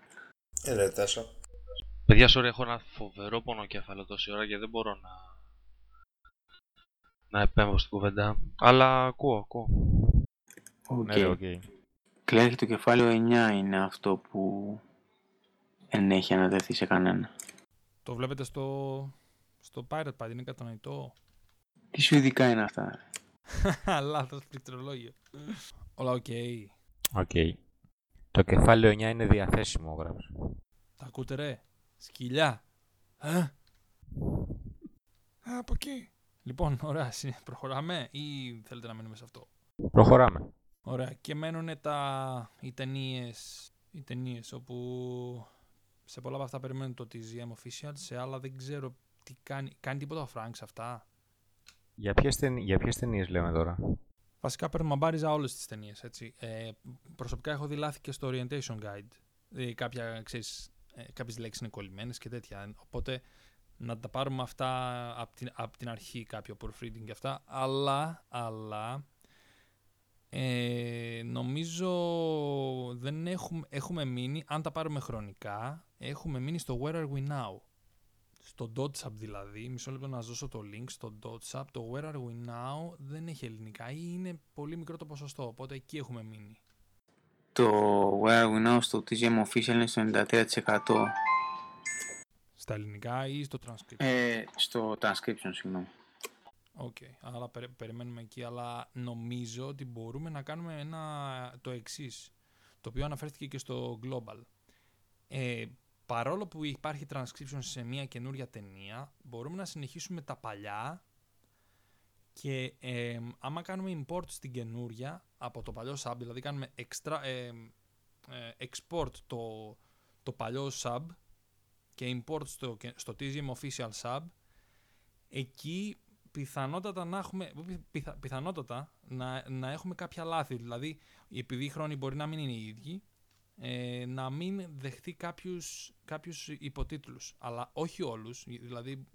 F: Ε, ρε, Τάσο.
H: Παιδιά, sorry, έχω ένα φοβερό πονοκέφαλο τόση ώρα και δεν μπορώ να... να επέμβω στην κουβέντα. Αλλά ακούω, ακούω.
A: Οκ.
C: Ναι, ρε, οκ.
A: Κλέαρχε το κεφάλαιο 9 είναι αυτό που δεν έχει ανατεθεί σε κανένα.
D: Το βλέπετε στο, στο Pirate Pad, είναι κατανοητό;
A: Τι σου ειδικά είναι αυτά; ρε.
D: Λάθος πληκτρολόγιο. Όλα οκ.
C: Οκ. Το κεφάλαιο 9 είναι διαθέσιμο, γράψε.
D: Τα ακούτε ρε; Σκυλιά. Ε; Α, από εκεί. Λοιπόν, ωραία. συ- Προχωράμε ή θέλετε να μείνουμε σε αυτό;
C: Προχωράμε.
D: Ωραία. Και μένουν τα... οι ταινίε. Οι ταινίες όπου σε πολλά από αυτά περιμένουν το TGM official, σε άλλα δεν ξέρω τι κάνει. Κάνει τίποτα ο Frank σε αυτά.
C: Για ποιες, ταινί- για ποιες ταινίες λέμε τώρα;
D: Βασικά παίρνουμε μπάριζα όλες τις ταινίες, έτσι. Ε, προσωπικά έχω δει λάθη και στο Orientation Guide. Δηλαδή κάποια, ξέρεις, ε, κάποιες λέξεις είναι κολλημένες και τέτοια. Οπότε να τα πάρουμε αυτά από την, απ' την αρχή κάποιο proofreading και αυτά. Αλλά, αλλά ε, νομίζω δεν έχουμε, έχουμε μείνει, αν τα πάρουμε χρονικά, έχουμε μείνει στο Where are we now. Στο DotSub δηλαδή, μισό λεπτό να σας δώσω το link στο DotSub, το Where are we now δεν έχει ελληνικά ή είναι πολύ μικρό το ποσοστό, οπότε εκεί έχουμε μείνει.
A: Το Where Are We Now στο TZM Official είναι στο 93%.
D: Στα ελληνικά ή στο transcript.
A: Ε, στο transcription, συγγνώμη.
D: Οκ, άρα περι- περιμένουμε εκεί, αλλά νομίζω ότι μπορούμε να κάνουμε ένα, το εξής, το οποίο αναφέρθηκε και στο Global. Ε, παρόλο που υπάρχει transcription σε μια καινούρια ταινία, μπορούμε να συνεχίσουμε τα παλιά και ε, άμα κάνουμε import στην καινούρια από το παλιό sub, δηλαδή κάνουμε extra, ε, ε, export το, το παλιό sub και import στο, και- στο TGM official sub, εκεί πιθανότατα να έχουμε, πιθα, πιθανότατα να, να έχουμε κάποια λάθη. Δηλαδή, επειδή οι χρόνοι μπορεί να μην είναι οι ίδιοι, ε, να μην δεχτεί κάποιους, κάποιους υποτίτλους. Αλλά όχι όλους. Δηλαδή,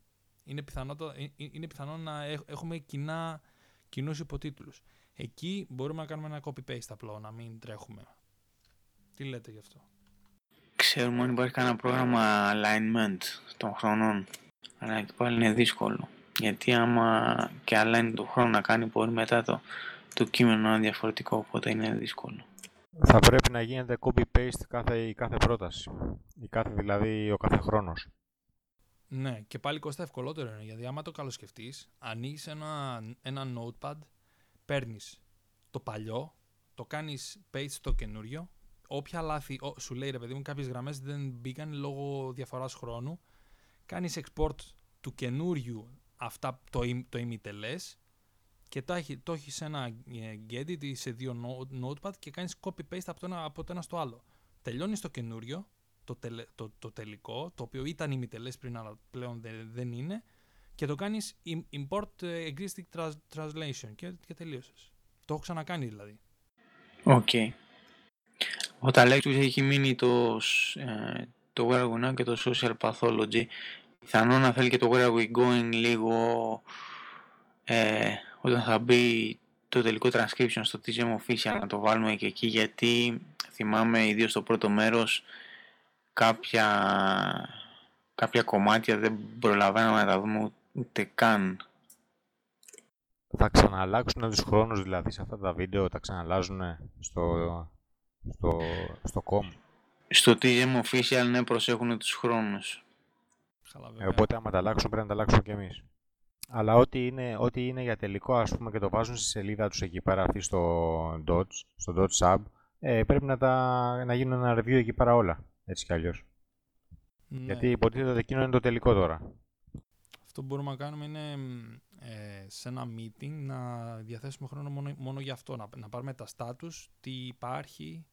D: είναι, πιθανότατα, ε, ε, είναι πιθανό να έχ- έχουμε κοινά, κοινούς υποτίτλους. Εκεί μπορούμε να κάνουμε ένα copy-paste απλό, να μην τρέχουμε. Τι λέτε γι' αυτό;
A: Ξέρουμε αν υπάρχει κανένα πρόγραμμα alignment των χρονών. Αλλά και πάλι είναι δύσκολο. Γιατί άμα και άλλα είναι το χρόνο να κάνει, μπορεί μετά το, το κείμενο να είναι διαφορετικό, οπότε είναι δύσκολο.
C: Θα πρέπει να γίνεται copy-paste κάθε, η κάθε πρόταση. Η κάθε, δηλαδή ο κάθε χρόνος.
D: Ναι, και πάλι Κώστα ευκολότερο είναι, γιατί άμα το καλοσκεφτείς, ανοίγεις ένα, ένα notepad, παίρνεις το παλιό, το κάνεις paste στο καινούριο, όποια λάθη, ό, σου λέει ρε παιδί μου, κάποιες γραμμές δεν μπήκαν λόγω διαφοράς χρόνου, κάνεις export του καινούριου αυτά το, im- το ημιτελές και το, έχει, το έχεις σε ένα ε, Gedit ή σε δύο no- notepad και κάνεις copy-paste από το, ένα, από το ένα στο άλλο. Τελειώνεις το καινούριο, το, τελε- το, το τελικό, το οποίο ήταν ημιτελές πριν αλλά πλέον δεν, δεν είναι και το κάνεις im- import ε, existing trans- translation και, και τελείωσες. Το έχω ξανακάνει δηλαδή.
A: Οκ. Ο Ταλέξους έχει μείνει το, σ- ε, το Where Are We Now και το Social Pathology. Πιθανόν να θέλει και το Where Are We Going λίγο ε, όταν θα μπει το τελικό transcription στο TZM Official να το βάλουμε και εκεί γιατί θυμάμαι ιδίως στο πρώτο μέρος κάποια, κάποια κομμάτια δεν προλαβαίναμε να τα δούμε ούτε καν.
C: Θα ξαναλλάξουν τους χρόνους δηλαδή σε αυτά τα βίντεο, τα ξαναλλάζουν στο, στο, στο com.
A: Στο TGM Official ναι προσέχουν τους χρόνους.
D: Καλά
C: Ε,
D: βέβαια.
C: οπότε άμα τα αλλάξουν πρέπει να τα αλλάξουμε κι εμείς. Αλλά ό,τι είναι, ό,τι είναι για τελικό ας πούμε και το βάζουν στη σελίδα τους εκεί πέρα αυτή στο Dodge, στο Dodge Sub, ε, πρέπει να, τα, να γίνουν ένα review εκεί πέρα όλα, έτσι κι αλλιώς.
D: Ναι.
C: Γιατί υποτίθεται ότι εκείνο είναι το τελικό τώρα.
D: Αυτό που μπορούμε να κάνουμε είναι μ, ε, σε ένα meeting να διαθέσουμε χρόνο μόνο, μόνο για αυτό. Να, να πάρουμε τα status, τι υπάρχει,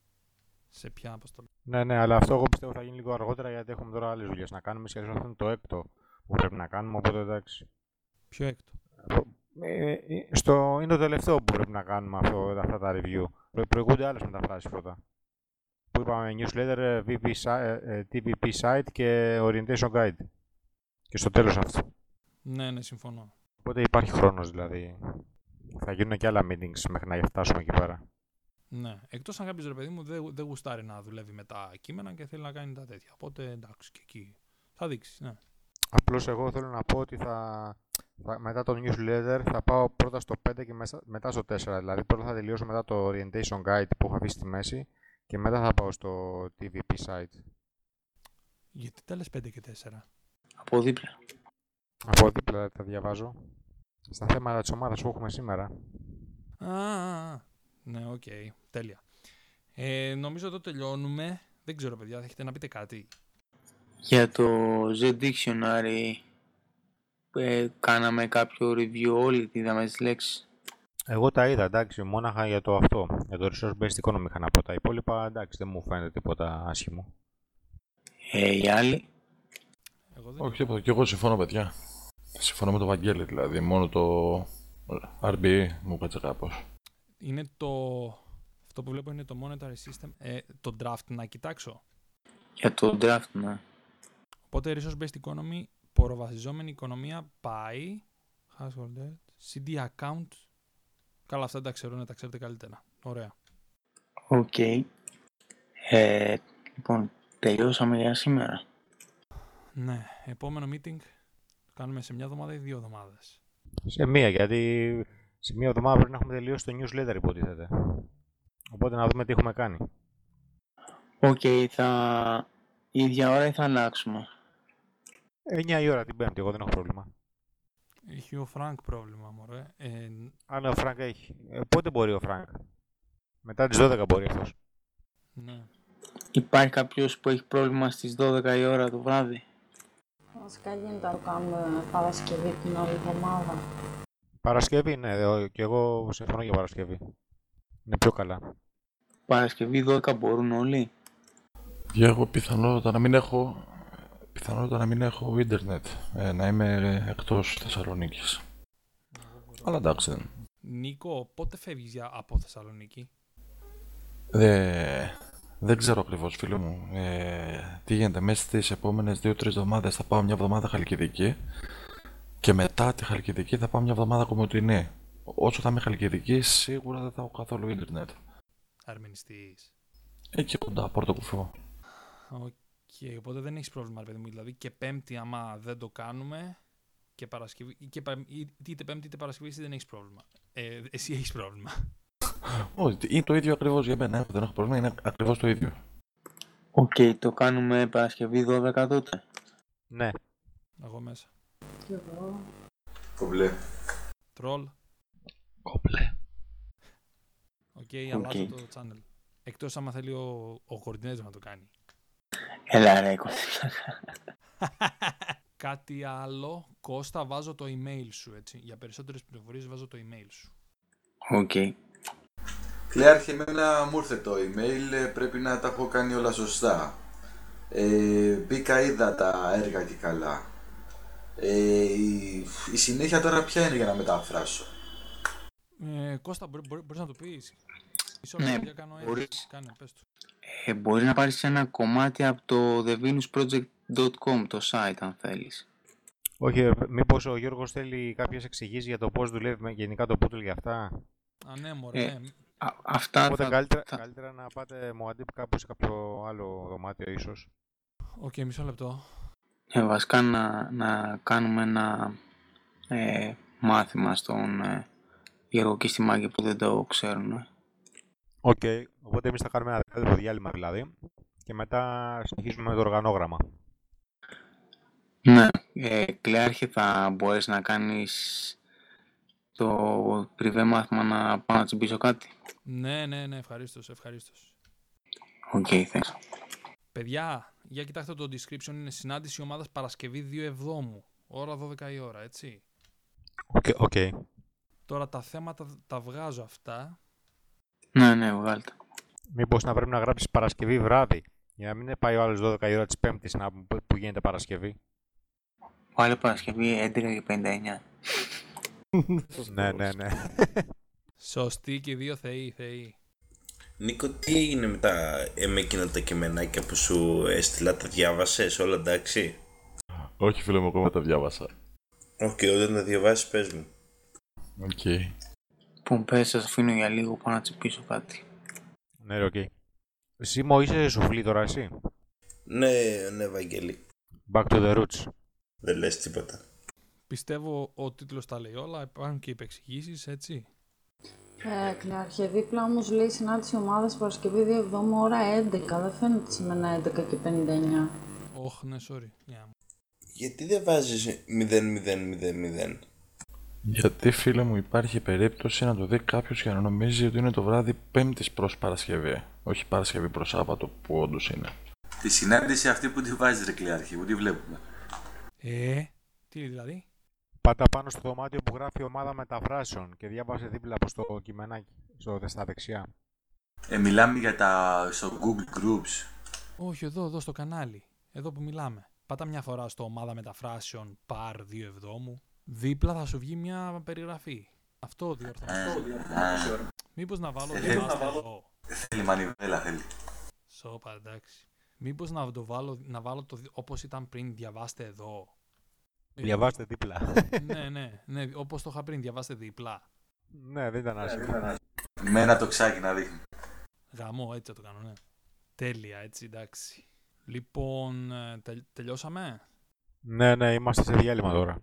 D: σε ποια αποστολή.
C: Ναι, ναι, αλλά αυτό εγώ πιστεύω θα γίνει λίγο αργότερα γιατί έχουμε τώρα άλλες δουλειές να κάνουμε. Σχεδόν αυτό είναι το έκτο που πρέπει να κάνουμε, οπότε εντάξει.
D: Ποιο έκτο.
C: Ε, ε, στο, είναι το τελευταίο που πρέπει να κάνουμε αυτό, αυτά τα review. Προ, προηγούνται άλλες μεταφράσεις πρώτα. Που είπαμε newsletter, ε, VP, site, ε, ε, TVP site και orientation guide. Και στο τέλος αυτό.
D: Ναι, ναι, συμφωνώ.
C: Οπότε υπάρχει χρόνος δηλαδή. Θα γίνουν και άλλα meetings μέχρι να φτάσουμε εκεί πέρα.
D: Ναι. Εκτός αν κάποιος ρε παιδί μου δεν, δεν γουστάρει να δουλεύει με τα κείμενα και θέλει να κάνει τα τέτοια. Οπότε εντάξει και εκεί θα δείξεις. Ναι.
C: Απλώς εγώ θέλω να πω ότι θα, θα- μετά το newsletter θα πάω πρώτα στο 5 και μέσα, μετά στο 4. Δηλαδή πρώτα θα τελειώσω μετά το orientation guide που έχω αφήσει στη μέση και μετά θα πάω στο TVP site.
D: Γιατί τα λες 5 και 4.
A: Από δίπλα.
C: Από δίπλα τα διαβάζω. Στα θέματα της ομάδας που έχουμε σήμερα.
D: Α, α, α. ναι, οκ. Τέλεια. Ε, νομίζω εδώ τελειώνουμε. Δεν ξέρω παιδιά, θα έχετε να πείτε κάτι;
A: Για το Z Dictionary ε, κάναμε κάποιο review όλοι, τι είδαμε τις λέξεις.
C: Εγώ τα είδα, εντάξει, μόναχα για το αυτό. Για το resource based economy είχα να πω. Τα υπόλοιπα, εντάξει, δεν μου φαίνεται τίποτα άσχημο.
A: Ε, οι άλλοι,
D: Εγώ δεν
E: Όχι τίποτα. Και εγώ συμφωνώ, παιδιά. Συμφωνώ με τον Βαγγέλη, δηλαδή. Μόνο το RBE μου κάτσε κάπως.
D: Είναι το... Αυτό που βλέπω είναι το monetary system. Ε, το draft να κοιτάξω.
A: για το draft, ναι.
D: Οπότε resource based economy, ποροβασιζόμενη οικονομία πάει. Household debt, CD account. Καλά, αυτά τα ξέρουν, τα ξέρετε καλύτερα. Ωραία.
A: Οκ. Ε, λοιπόν, τελειώσαμε για σήμερα.
D: Ναι, επόμενο meeting το κάνουμε σε μια εβδομάδα ή δύο εβδομάδες.
C: Σε μία, γιατί σε μία εβδομάδα πρέπει να έχουμε τελειώσει το newsletter, υποτίθεται. Οπότε να δούμε τι έχουμε κάνει.
A: Οκ, θα... η ίδια ώρα ή θα αλλάξουμε;
C: 9 η ώρα την Πέμπτη, εγώ δεν έχω πρόβλημα.
D: Έχει ο Φρανκ πρόβλημα, μωρέ. Ε,
C: Αν ο Φρανκ έχει. Ε, πότε μπορεί ο Φρανκ; Μετά τις 12 μπορεί αυτός.
D: ναι.
A: Υπάρχει κάποιος που έχει πρόβλημα στις 12 η ώρα το βράδυ;
G: Βασικά γίνεται να το κάνουμε Παρασκευή την όλη εβδομάδα.
C: Παρασκευή, ναι, ε, και εγώ συμφωνώ για Παρασκευή. Είναι πιο καλά.
A: Παρασκευή 12 μπορούν όλοι;
E: Για εγώ πιθανότατα να μην έχω, πιθανότατα να μην έχω ίντερνετ. Ε, να είμαι εκτός Θεσσαλονίκης. Αλλά εντάξει. δεν-
D: Νίκο, πότε φεύγεις για, από Θεσσαλονίκη;
E: Ε, δεν ξέρω ακριβώς, φίλε μου. Ε, τι γίνεται, μέσα στις επόμενες 2-3 εβδομάδες θα πάω μια εβδομάδα Χαλκιδική και μετά τη Χαλκιδική θα πάω μια εβδομάδα Κομωτινή. Όσο θα είμαι Χαλκιδική, σίγουρα δεν θα έχω καθόλου ίντερνετ.
D: Αρμενιστής.
E: Εκεί κοντά, Πόρτο Κουφό.
D: Οκ. Και οπότε δεν έχεις πρόβλημα, ρε παιδί μου. Δηλαδή και Πέμπτη, άμα δεν το κάνουμε, και Παρασκευή, ή και, Πα- ή- είτε Πέμπτη είτε Παρασκευή, εσύ δεν έχεις πρόβλημα. Ε, εσύ έχεις πρόβλημα.
E: Όχι, είναι το ίδιο ακριβώς για μένα. Δεν έχω πρόβλημα, είναι ακριβώς το ίδιο.
A: Οκ, το κάνουμε Παρασκευή 12 τότε.
C: Ναι.
D: Εγώ μέσα.
G: Κι εγώ.
F: Κομπλέ.
D: Τρολ.
H: Κομπλέ.
D: Οκ, αλλάζω το channel. Εκτός άμα θέλει ο, ο coordinator να το κάνει.
A: Έλα ρε, κο-
D: Κάτι άλλο. Κώστα, βάζω το email σου, έτσι. Για περισσότερες πληροφορίες βάζω το email σου.
A: Οκ.
F: Κλέαρχε, εμένα μου ήρθε το email, ε, πρέπει να τα έχω κάνει όλα σωστά. Ε, μπήκα, είδα τα έργα και καλά. Ε, η, η συνέχεια τώρα ποια είναι για να μεταφράσω;
D: Ε, Κώστα, μπορεί, μπορεί, μπορείς να το πεις; Μισό
A: Ναι,
D: λεπτό, για κάνω edit.
A: μπορείς.
D: Κάνε, πες του.
A: Ε, μπορεί να πάρεις ένα κομμάτι από το thevenusproject.com, το site, αν θέλεις.
C: Όχι, ε, μήπως ο Γιώργος θέλει κάποιες εξηγήσεις για το πώς δουλεύει με γενικά το Poodle για αυτά;
D: Α, ναι, μωρέ,
A: Ε,
D: ναι.
A: Α, αυτά
C: Οπότε
A: θα,
C: καλύτερα,
A: θα-
C: καλύτερα να πάτε Μοαντίπ κάπου σε κάποιο άλλο δωμάτιο ίσως.
D: Οκ, μισό λεπτό.
A: ε, βασικά να, να κάνουμε ένα ε, μάθημα στον ε, Γιώργο και στη Μάγκη που δεν το ξέρουν. Ε.
C: Οκ, οπότε εμείς θα κάνουμε ένα δεκάλεπτο διάλειμμα δηλαδή και μετά συνεχίζουμε με το οργανόγραμμα.
A: Ναι, ε, Κλέαρχε θα μπορείς να κάνεις το πριβέ μάθημα να πάω να τσιμπήσω κάτι;
D: Ναι, ναι, ναι, ευχαρίστως, ευχαρίστως.
A: OK, thanks.
D: Παιδιά, για κοιτάξτε το description, είναι συνάντηση ομάδας Παρασκευή 2 Εβδόμου. Ώρα 12 η ώρα, έτσι.
C: OK, OK.
D: Τώρα τα θέματα τα βγάζω αυτά.
A: Ναι, ναι, βγάλτε.
C: Μήπως να πρέπει να γράψεις Παρασκευή βράδυ, για να μην πάει ο άλλος 12 η ώρα της Πέμπτης να, που που γίνεται Παρασκευή.
A: Πάλι Παρασκευή 11 και 59.
C: ναι, ναι, ναι.
D: Σωστή και οι δύο θεοί, θεοί.
I: Νίκο, τι έγινε με, τα, ε, με εκείνα τα κειμενάκια που σου έστειλα, τα διάβασες όλα εντάξει;
E: Όχι, φίλε μου, ακόμα τα διάβασα.
I: Οκ, όταν τα διαβάσεις πες μου.
E: Οκ.
A: Που πες, σας αφήνω για λίγο πάω να τσιμπήσω κάτι.
C: ναι, ρε, οκ. Σίμω, είσαι Σουφλί τώρα εσύ;
I: Ναι, ναι, Βαγγέλη,
C: Back to the roots.
I: δεν λες τίποτα.
D: Πιστεύω ο τίτλος τα λέει όλα, υπάρχουν και υπεξηγήσεις, έτσι.
G: Ε, Κλεάρχε, δίπλα όμως λέει συνάντηση ομάδας Παρασκευή 2 Εβδόμου ώρα 11. Δεν φαίνεται σήμερα 11 και 59.
D: Όχ, ναι, sorry. Yeah.
I: Γιατί δεν βάζεις 0-0-0-0.
E: Γιατί, φίλε μου, υπάρχει περίπτωση να το δει κάποιος και να νομίζει ότι είναι το βράδυ Πέμπτης προς Παρασκευή. Όχι Παρασκευή προς Σάββατο, που όντως είναι.
F: Τη συνάντηση αυτή που τη βάζεις ρε Κλέαρχη, που τη βλέπουμε.
D: Ε, τι δηλαδή;
C: Πάτα πάνω στο δωμάτιο που γράφει ομάδα μεταφράσεων και διάβασε δίπλα από το κειμενάκι, στο, στα δεξιά.
F: Ε, μιλάμε για τα στο Google Groups.
D: Όχι, εδώ, εδώ στο κανάλι. Εδώ που μιλάμε. Πάτα μια φορά στο ομάδα μεταφράσεων PAR 2 Εβδόμου. Δίπλα θα σου βγει μια περιγραφή. Αυτό διόρθωνα.
F: Α,
D: Μήπως να βάλω
F: Ε,
D: διαβάστε εδώ.
F: θέλει μανιβέλα, θέλει.
D: Σόπα, εντάξει. Μήπως να το βάλω, να βάλω το, δι- όπως ήταν πριν, διαβάστε εδώ. Ε,
C: Διαβάστε δίπλα.
D: ναι, ναι, ναι, όπως το είχα πριν, διαβάστε διπλά.
C: ναι, δεν ήταν άσχημο.
F: Με ένα τοξάκι να δείχνει.
D: Γαμό, έτσι θα το κάνω, ναι. Τέλεια, έτσι, εντάξει. Λοιπόν, ε, τελ- τελειώσαμε;
C: ναι, ναι, είμαστε σε διάλειμμα τώρα.